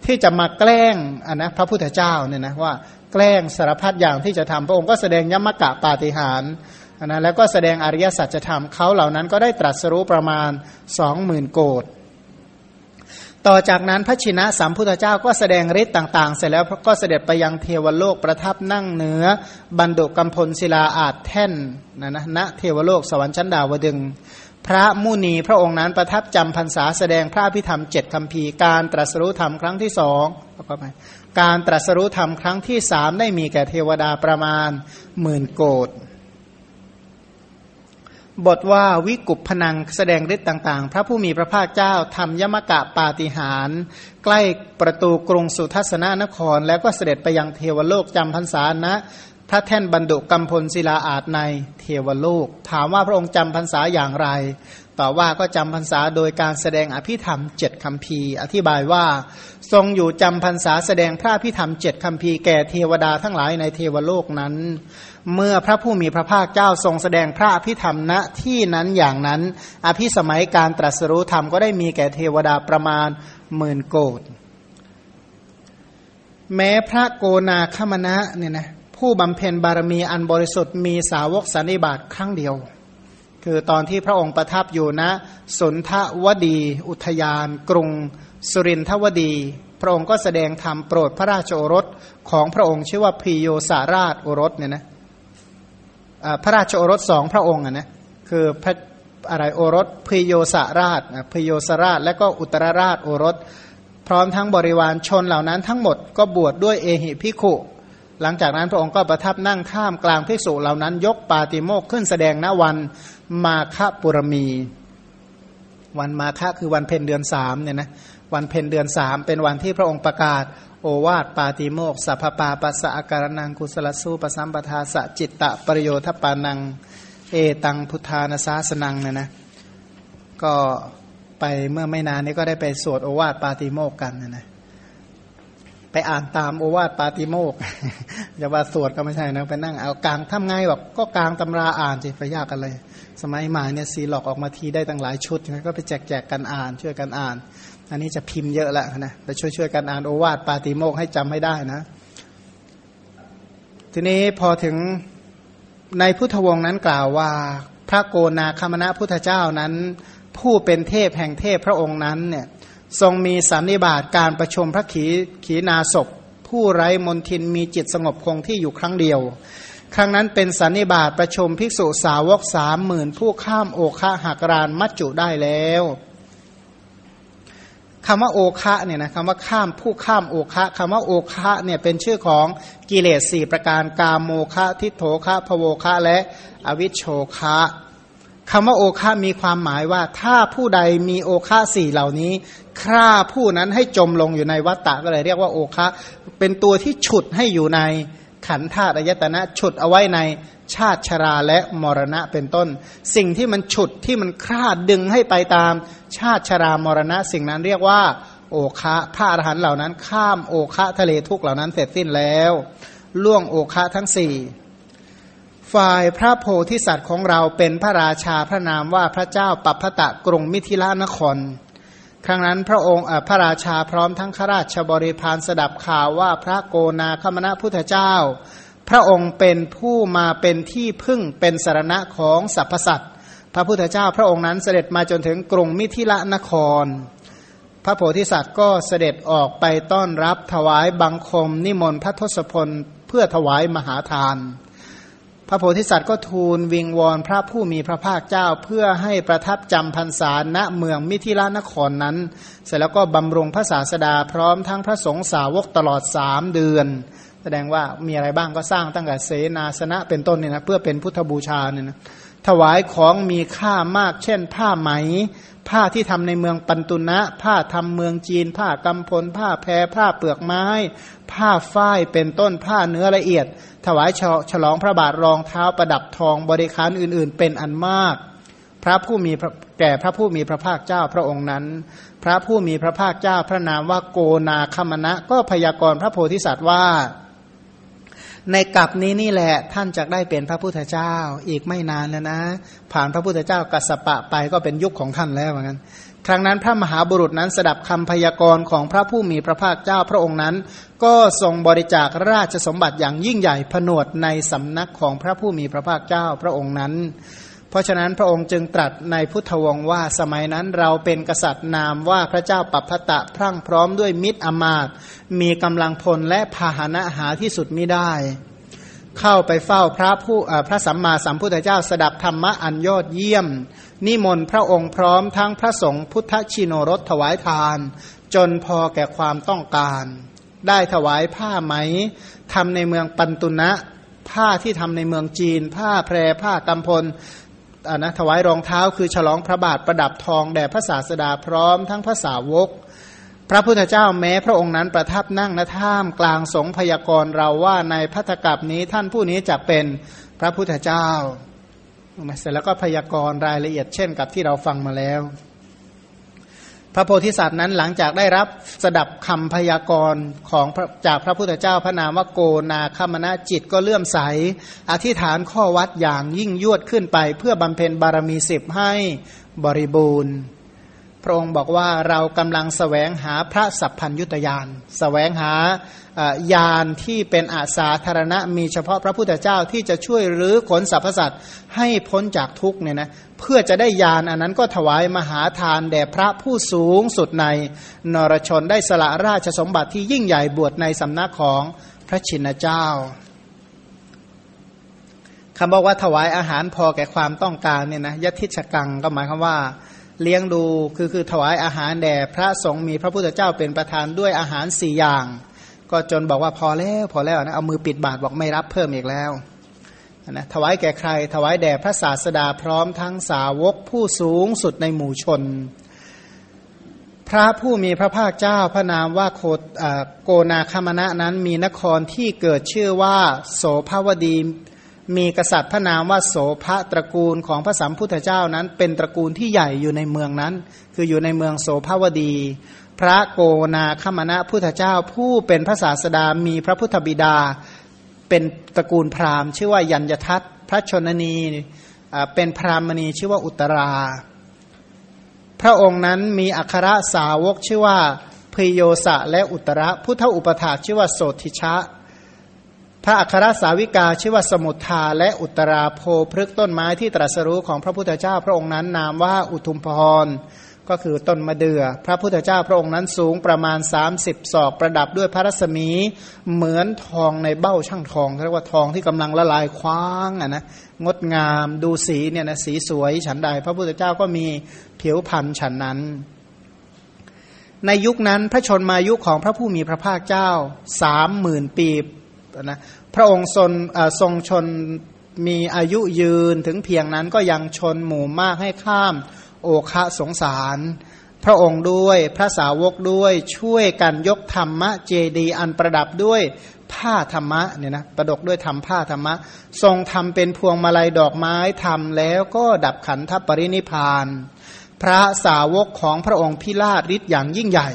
ที่จะมาแกล้งอันนะพระพุทธเจ้าเนี่ยนะว่าแกล้งสารพัดอย่างที่จะทำพระองค์ก็แสดงยมกะปาฏิหารนะแล้วก็แสดงอริยสัจธรรมเขาเหล่านั้นก็ได้ตรัสรู้ประมาณสองหมื่นโกดต่อจากนั้นพระชินะสัมพุทธเจ้าก็แสดงฤทธิ์ต่าง ๆ เสร็จแล้วก็เสด็จไปยังเทวโลกประทับนั่งเหนือบันดุกัมพลศิลาอาจแท่นนะนะณเทวโลกสวรรค์ชั้นดาวดึง พระมุนีพระองค์นั้นประทับจำพรรษาแสดงพระพิธรรมเจ็ดคำพีการตรัสรู้ธรรมครั้งที่สองก็ไปการตรัสรู้ธรรมครั้งที่สามได้มีแก่เทวดาประมาณหมื่นโกดบทว่าวิกุปพนังแสดงฤทธิ์ต่างๆ พระผู้มีพระภาคเจ้าทำยมกะปาฏิหารใกล้ประตูกรุงสุทัศนนคร แล้วก็เสด็จไปยังเทวโลกจำพรรษาณนะ พระแท่นบรรดุกัมพลศิลาอาจในเทวโลก ถามว่าพระองค์จำพรรษาอย่างไรต่อว่าก็จำพรรษาโดยการแสดงอภิธรรมเจ็ดคำพีอธิบายว่า ทรงอยู่จำพรรษาแสดงพระอภิธรรมเจ็ดคำพีแก่เทวดาทั้งหลายในเทวโลกนั้น เมื่อพระผู้มีพระภาคเจ้าทรงแสดงพระอภิธรรมณที่นั้นอย่างนั้น อภิสมัยการตรัสรู้ธรรมก็ได้มีแก่เทวดาประมาณหมื่นโกดแม้พระโกนาคมณะเนี่ยนะ ผู้บำเพ็ญบารมีอันบริสุทธิ์มีสาวกสันนิบาตครั้งเดียว คือตอนที่พระองค์ประทับอยู่นะสนทวดี อุทยาน กรุง สุรินทวดี พระองค์ก็แสดงธรรมโปรดพระราชโอรสของพระองค์ชื่อว่าพิโยสาราชโอรสเนี่ยนะพระราชโอรสสองพระองค์นะคือพระอะไรโอรสพิโยสาราชพิโยสาราช และก็อุตรราชโอรส พร้อมทั้งบริวารชนเหล่านั้นทั้งหมดก็บวชดด้วยเอหิพิขุ หลังจากนั้นพระองค์ก็ประทับนั่งข้ามกลางภิกษุเหล่านั้น ยกปาติโมกขึ้นแสดงณวันมาคปุรมี วันมาฆะคือวันเพ็ญเดือนสามเนี่ยนะวันเพ็ญเดือนสามเป็นวันที่พระองค์ประกาศ โอวาทปาติโมกสัพปาปัสสะอาการนังกุสลสูปสัมปทาสะจิตตะปริโยทปานัง เอตังพุทธานาสาสนังเนี่ยนะก็ไปเมื่อไม่นานนี้ก็ได้ไปสวดโอวาทปาติโมกกันนะนะ ไปอ่านตามโอวาทปาติโมกอย่าว่าสวดก็ไม่ใช่นะไปนั่งเอากลางทำไงแบบก็กลางตำราอ่านสิไปยากกันเลย สมัยใหม่เนี่ยซีหลอกออกมาทีได้ตั้งหลายชุดนะก็ไปแจกแจกกันอ่านช่วยกันอ่าน อันนี้จะพิมพ์เยอะแล้วนะไปช่วยช่วยกันอ่านโอวาทปาติโมกให้จำให้ได้นะ ทีนี้พอถึงในพุทธวงศ์นั้นกล่าวว่า พระโกนาคมณะพุทธเจ้านั้น ผู้เป็นเทพแห่งเทพพระองค์นั้นเนี่ย ทรงมีสันนิบาตการประชมพระขีขีนาศพ ผู้ไร้มนทินมีจิตสงบคงที่อยู่ครั้งเดียว ครั้งนั้นเป็นสันนิบาตประชมภิกษุสาวกสามหมื่นผู้ข้ามโอคะหักรานมัจจุได้แล้วคำว่าโอคะเนี่ยนะคำว่าข้ามผู้ข้ามโอคะคำว่าโอคะเนี่ยเป็นชื่อของกิเลสสี่ประการกามโมคะทิโถคะพโวคะและอวิชโชคะคำว่าโอคะมีความหมายว่าถ้าผู้ใดมีโอคะสี่เหล่านี้ ฆ่าผู้นั้นให้จมลงอยู่ในวัฏฏะก็เลยเรียกว่าโอคะ เป็นตัวที่ฉุดให้อยู่ในขันธาตุอายตนะฉุดเอาไว้ในชาติชราและมรณะเป็นต้น สิ่งที่มันฉุดที่มันคลาดดึงให้ไปตาม ชาติชรามรณะ สิ่งนั้นเรียกว่า โอคะพระอรหันต์เหล่านั้น ข้ามโอคะทะเลทุกเหล่านั้นเสร็จสิ้นแล้ว ล่วงโอคะทั้งสี่ฝ่ายพระโพธิสัตว์ของเราเป็นพระราชาพระนามว่าพระเจ้าปัพพตะกรุงมิถิลานคร ครั้งนั้นพระองค์พระราชาพร้อมทั้งข้าราชบริพารสดับข่าวว่าพระโกนาคมณะพุทธเจ้า พระองค์เป็นผู้มาเป็นที่พึ่งเป็นสารณะของสรรพสัตว์พระพุทธเจ้าพระองค์นั้นเสด็จมาจนถึงกรุงมิถิลานคร พระโพธิสัตว์ก็เสด็จออกไปต้อนรับถวายบังคมนิมนต์พระทศพลเพื่อถวายมหาทาน พระโพธิสัตว์ก็ทูลวิงวอนพระผู้มีพระภาคเจ้าเพื่อให้ประทับจำพรรษาณเมืองมิถิลานครนั้น เสร็จแล้วก็บำรุงพระศาสดาพร้อมทั้งพระสงฆ์สาวกตลอดสามเดือน แสดงว่ามีอะไรบ้างก็สร้างตั้งแต่เสนาสนะเป็นต้นเนี่ยนะเพื่อเป็นพุทธบูชาเนี่ยนะถวายของมีค่ามากเช่นผ้าไหม ผ้าที่ทำในเมืองปันตุนะ ผ้าทำเมืองจีน ผ้ากำพล ผ้าแพรผ้าเปลือกไม้ ผ้าฝ้ายเป็นต้นผ้าเนื้อละเอียด ถวายฉลองพระบาทรองเท้าประดับทองบริการอื่น ๆ เป็นอันมาก พระผู้มีแก่พระผู้มีพระภาคเจ้าพระองค์นั้น พระผู้มีพระภาคเจ้าพระนามว่าโกนาคมณะก็พยากรณ์พระโพธิสัตว์ว่า ในกับนี้นี่แหละท่านจะได้เป็นพระพุทธเจ้า อีกไม่นานแล้วนะ ผ่านพระพุทธเจ้ากัสปะไปก็เป็นยุคของท่านแล้วเหมือนกันครั้งนั้นพระมหาบุรุษนั้นสดับคำพยากรณ์ของพระผู้มีพระภาคเจ้าพระองค์นั้น ก็ทรงบริจาคราชสมบัติอย่างยิ่งใหญ่ผนวดในสำนักของพระผู้มีพระภาคเจ้าพระองค์นั้น ราะฉะนั้นพระองค์จึงตรัสในพุทธวงศ์ว่าสมัยนั้นเราเป็นกษัตริย์นามว่าพระเจ้าปัพพตะพรั่งพร้อมด้วยมิตรอมาตมีกำลังพลและพาหนะหาที่สุดมิได้ เข้าไปเฝ้าพระผู้พระสัมมาสัมพุทธเจ้าสดับธรรมะอันยอดเยี่ยม นิมนต์พระองค์พร้อมทั้งพระสงฆ์พุทธชิโนรสถวายทาน จนพอแก่ความต้องการ ได้ถวายผ้าไหมทำในเมืองปันตุนะผ้าที่ทำในเมืองจีน ผ้าแพรผ้ากำพล อานะถวายรองเท้าคือฉลองพระบาทประดับทองแด่พระศาสดาพร้อมทั้งพระสาวก พระพุทธเจ้าแม้พระองค์นั้นประทับนั่งณท่ามกลางสงพยากรเราว่าในพัทธกับนี้ท่านผู้นี้จะเป็นพระพุทธเจ้าเสร็จแล้วก็พยากรรายละเอียดเช่นกับที่เราฟังมาแล้ว พระโพธิสัตว์นั้นหลังจากได้รับสดับคำพยากรณ์ของจากพระพุทธเจ้าพระนามว่าโกนาคมณะจิตก็เลื่อมใส อธิษฐานข้อวัดอย่างยิ่งยวดขึ้นไป เพื่อบำเพ็ญบารมีสิบให้บริบูรณ์ พระองค์บอกว่าเรากำลังสแสวงหาพระสัพพัญยุตยานสแสวงหา ยานที่เป็นอาสาธารณะมีเฉพาะพระพุทธเจ้าที่จะช่วยรื้อขนสรรพสัตว์ให้พ้นจากทุกเนี่ยนะเพื่อจะได้ยานอันนั้นก็ถวายมหาทานแด่พระผู้สูงสุดในนรชนได้สละราชสมบัติที่ยิ่งใหญ่บวชในสำนักของพระชินเจ้าคำบอกว่าถวายอาหารพอแก่ความต้องการเนี่ยนะยติชกังก็หมายความว่าเลี้ยงดูคือคือถวายอาหารแด่พระสงฆ์มีพระพุทธเจ้าเป็นประธานด้วยอาหารสี่อย่าง ก็จนบอกว่าพอแล้วพอแล้วนะเอามือปิดบาทบอกไม่รับเพิ่มอีกแล้วนะถวายแก่ใคร ถวายแด่พระศาสดาพร้อมทั้งสาวกผู้สูงสุดในหมู่ชน พระผู้มีพระภาคเจ้าพระนามว่าโคโกนาคามณะนั้นมีนครที่เกิดชื่อว่า โสภวดี มีกษัตริย์พระนามว่าโสภตระกูลของพระสัมพุทธเจ้านั้น เป็นตระกูลที่ใหญ่อยู่ในเมืองนั้น คืออยู่ในเมืองโสภวดี พระโกนาคมณะพุทธเจ้าผู้เป็นพระศาสดามีพระพุทธบิดา เป็นตระกูลพราหมณ์ ชื่อว่ายัญยทัตพระชนนีเป็นพราหมณีชื่อว่าอุตรา พระองค์นั้นมีอัครสาวกชื่อว่าพโยสะและอุตระพุทธอุปถาชื่อว่าโสติชะ พระอัครสาวิกาชื่อว่าสมุทธาและอุตราโพพฤกต้นไม้ที่ตรัสรู้ของพระพุทธเจ้า พระองค์นั้นนามว่าอุทุมพร ก็คือต้นมะเดือ่อพระพุทธเจ้าพระองค์นั้นสูงประมาณ 30ศอกประดับด้วยพระรัศมีเหมือนทองในเบ้าช่างทองเรียกว่าทองที่กำลังละลายคว้างอะนะงดงามดูสีเนี่ยนะสีสวยฉันใด พระพุทธเจ้าก็มีผิวพรรณฉันนั้น ในยุคนั้นพระชนมายุของพระผู้มีพระภาคเจ้าสามหมื่นปีนะพระองค์ทรงทรงชนมีอายุยืนถึงเพียงนั้นก็ยังชนหมู่มากให้ข้าม โอคะสงสาร พระองค์ด้วยพระสาวกด้วยช่วยกันยกธรรมะเจดีอันประดับด้วยผ้าธรรมะเนี่ยนะประดกด้วยทำผ้าธรรมะ ทรงทำเป็นพวงมาลัยดอกไม้ทำแล้วก็ดับขันธปรินิพาน พระสาวกของพระองค์พิราชฤทธิ์อย่างยิ่งใหญ่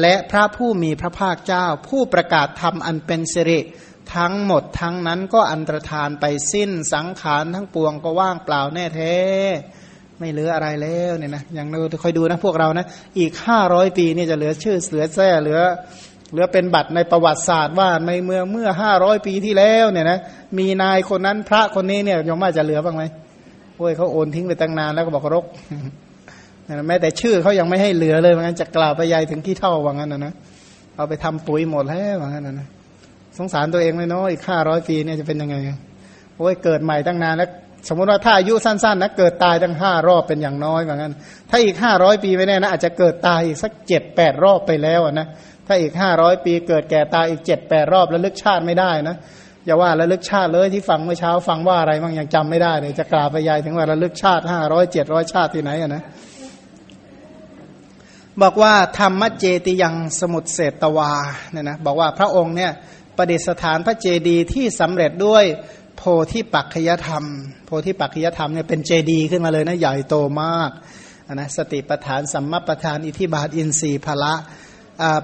และพระผู้มีพระภาคเจ้า ผู้ประกาศธรรมอันเป็นสิริทั้งหมดทั้งนั้นก็อันตรธานไปสิ้นสังขารทั้งปวงก็ว่างเปล่าแน่แท้ ไม่เหลืออะไรแล้วเนี่ยนะอย่างเราคอยดูนะพวกเรานะอีกห้าร้อยปีนี่จะเหลือชื่อเหลือแท้เหลือเหลือเป็นบัตรในประวัติศาสตร์ว่าในเมืองเมื่อห้าร้อยปีที่แล้วเนี่ยนะมีนายคนนั้นพระคนนี้เนี่ยยมว่าจะเหลือบ้างไหมโอ้ยเขาโอนทิ้งไปตั้งนานแล้วก็บอกรกแม้แต่ชื่อเขายังไม่ให้เหลือเลยว่างั้นจะกล่าวไปยายถึงที่เท่าว่างั้นนะนะเอาไปทำปุ๋ยหมดแล้วว่างั้นนะสงสารตัวเองเลยเนาะอีกห้าร้อยปีเนี่ยจะเป็นยังไงโอ้ยเกิดใหม่ตั้งนานแล้ว สมมติว่าถ้าอายุสั้นๆนะเกิดตายตั้งห้ารอบเป็นอย่างน้อยเหมือนกันถ้าอีกห้าร้อยปีไม่แน่นะอาจจะเกิดตายอีกสักเจ็ดแปดรอบไปแล้วนะถ้าอีกห้าร้อยปีเกิดแก่ตายอีกเจ็ดแปดรอบแล้วลึกชาติไม่ได้นะอย่าว่าระลึกชาติเลยที่ฟังเมื่อเช้าฟังว่าอะไรบ้างยังจำไม่ได้เลยจะกล่าวไปยายถึงว่าระลึกชาติห้าร้อยเจ็ดร้อยชาติที่ไหนอะนะบอกว่าธรรมเจติยังสมุทเศตวาเนี่ยนะบอกว่าพระองค์เนี่ยประดิษฐานพระเจดีย์ที่สำเร็จด้วย โพธิปักขยธรรม โพธิปักขยธรรมเนี่ยเป็นเจดีขึ้นมาเลยนะใหญ่โตมากนะสติปทานสัมมาปทาน อิทิบาทอินทรีย์พละ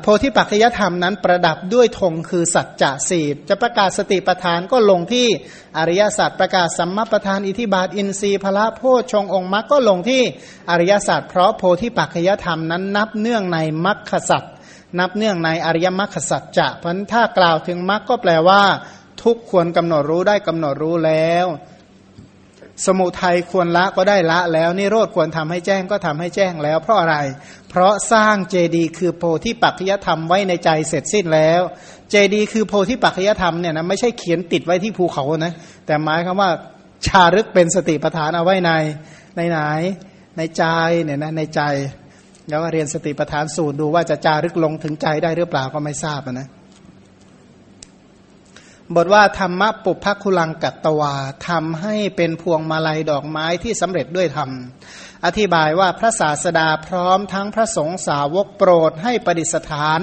โพธิปักขยธรรมนั้นประดับด้วยธงคือสัจจะสีจะประกาศสติปทานก็ลงที่อริยศาสัจประกาศสัมมาปทาน อิทิบาทอินทรีย์พละโพชงองค์มรรคก็ลงที่อริยศาสัจเพราะโพธิปักขยธรรมนั้นนับเนื่องในมรรคสัจนับเนื่องในอริยมรรคสัจจะเพราะถ้ากล่าวถึงมรรคก็แปลว่า ทุกควรกำหนดรู้ได้กำหนดรู้แล้ว สมุทัยควรละก็ได้ละแล้วนิโรธควรทำให้แจ้งก็ทำให้แจ้งแล้ว เพราะอะไร เพราะสร้างเจดีคือโพธิปัจจยธรรมไว้ในใจเสร็จสิ้นแล้ว เจดีคือโพธิปัจจยธรรมเนี่ยนะไม่ใช่เขียนติดไว้ที่ภูเขานะแต่หมายคำว่าชารึกเป็นสติปัฏฐานเอาไว้ในในไหนในใจเนี่ยนะในใจแล้วเรียนสติปัฏฐานสูตรดูว่าจะจารึกลงถึงใจได้หรือเปล่าก็ไม่ทราบนะ บทว่าธรรมะปุพพคุลังกัตตวาทำให้เป็นพวงมาลัยดอกไม้ที่สำเร็จด้วยธรรม อธิบายว่าพระศาสดาพร้อมทั้งพระสงฆ์สาวกโปรดให้ประดิษฐาน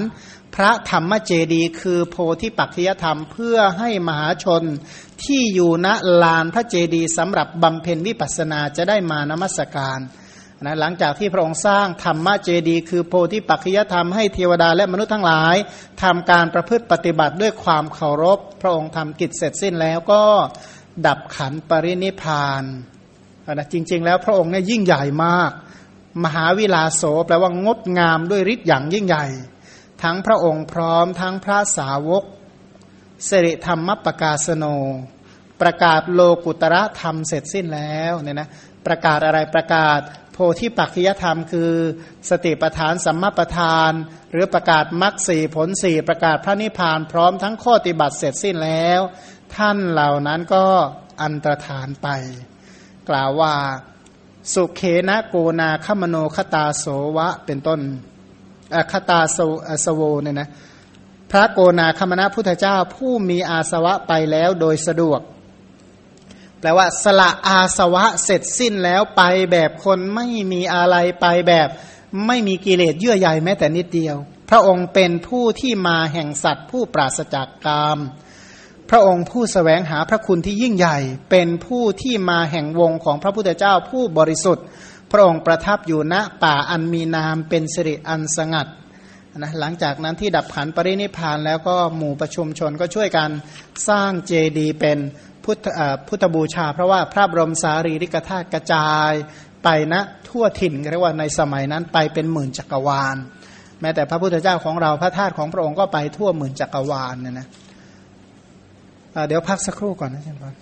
พระธรรมเจดีคือโพธิปักขิยธรรมเพื่อให้มหาชนที่อยู่ณลานพระเจดีสำหรับบำเพ็ญวิปัสสนาจะได้มานมัสการ นะหลังจากที่พระองค์สร้างธรรมะเจดี คือโพธิปัจจยธรรมให้เทวดาและมนุษย์ทั้งหลายทำการประพฤติปฏิบัติด้วยความเคารพ พระองค์ทำกิจเสร็จสิ้นแล้วก็ดับขันปรินิพานนะจริง ๆ แล้วพระองค์เนี่ยยิ่งใหญ่มาก มหาวิลาโสแปลว่างดงามด้วยฤทธิ์อย่างยิ่งใหญ่ ทั้งพระองค์พร้อมทั้งพระสาวกสิริธรรมปกาสโน ประกาศโลกุตระธรรมเสร็จสิ้นแล้วเนี่ยนะประกาศอะไรประกาศ โพธิปักขิยธรรม คือ สติปทานสัมมาปทาน หรือประกาศมรรคสี่ผลสี่ประกาศพระนิพพาน พร้อมทั้งข้อติบัติเสร็จสิ้นแล้ว ท่านเหล่านั้นก็อันตรธานไป กล่าวว่าสุเขนะโกนาคมโนคตาโสวะเป็นต้นคตาโสสโวเนี่ยนะพระโกนาคมณะพุทธเจ้าผู้มีอาสวะไปแล้วโดยสะดวก แปลว่าสละอาสวะเสร็จสิ้นแล้วไปแบบคนไม่มีอะไรไปแบบไม่มีกิเลสเยื่อใยแม้แต่นิดเดียว พระองค์เป็นผู้ที่มาแห่งสัตว์ผู้ปราศจากกาม พระองค์ผู้สแสวงหาพระคุณที่ยิ่งใหญ่ เป็นผู้ที่มาแห่งวงของพระพุทธเจ้าผู้บริสุทธิ์ พระองค์ประทับอยู่ณป่าอันมีนามเป็นสิริอันสงัดนะหลังจากนั้นที่ดับขันปรินิพานแล้วก็หมู่ประชุมชนก็ช่วยกันสร้างเจดีย์เป็น พุทธพุทธบูชา เพราะว่าพระบรมสารีริกธาตุกระจายไปนะทั่วถิ่นเรียกว่าในสมัยนั้นไปเป็นหมื่นจักรวาล แม้แต่พระพุทธเจ้าของเราพระธาตุของพระองค์ก็ไปทั่วหมื่นจักรวาลเนี่ยนะเดี๋ยวพักสักครู่ก่อนนะเช่นกัน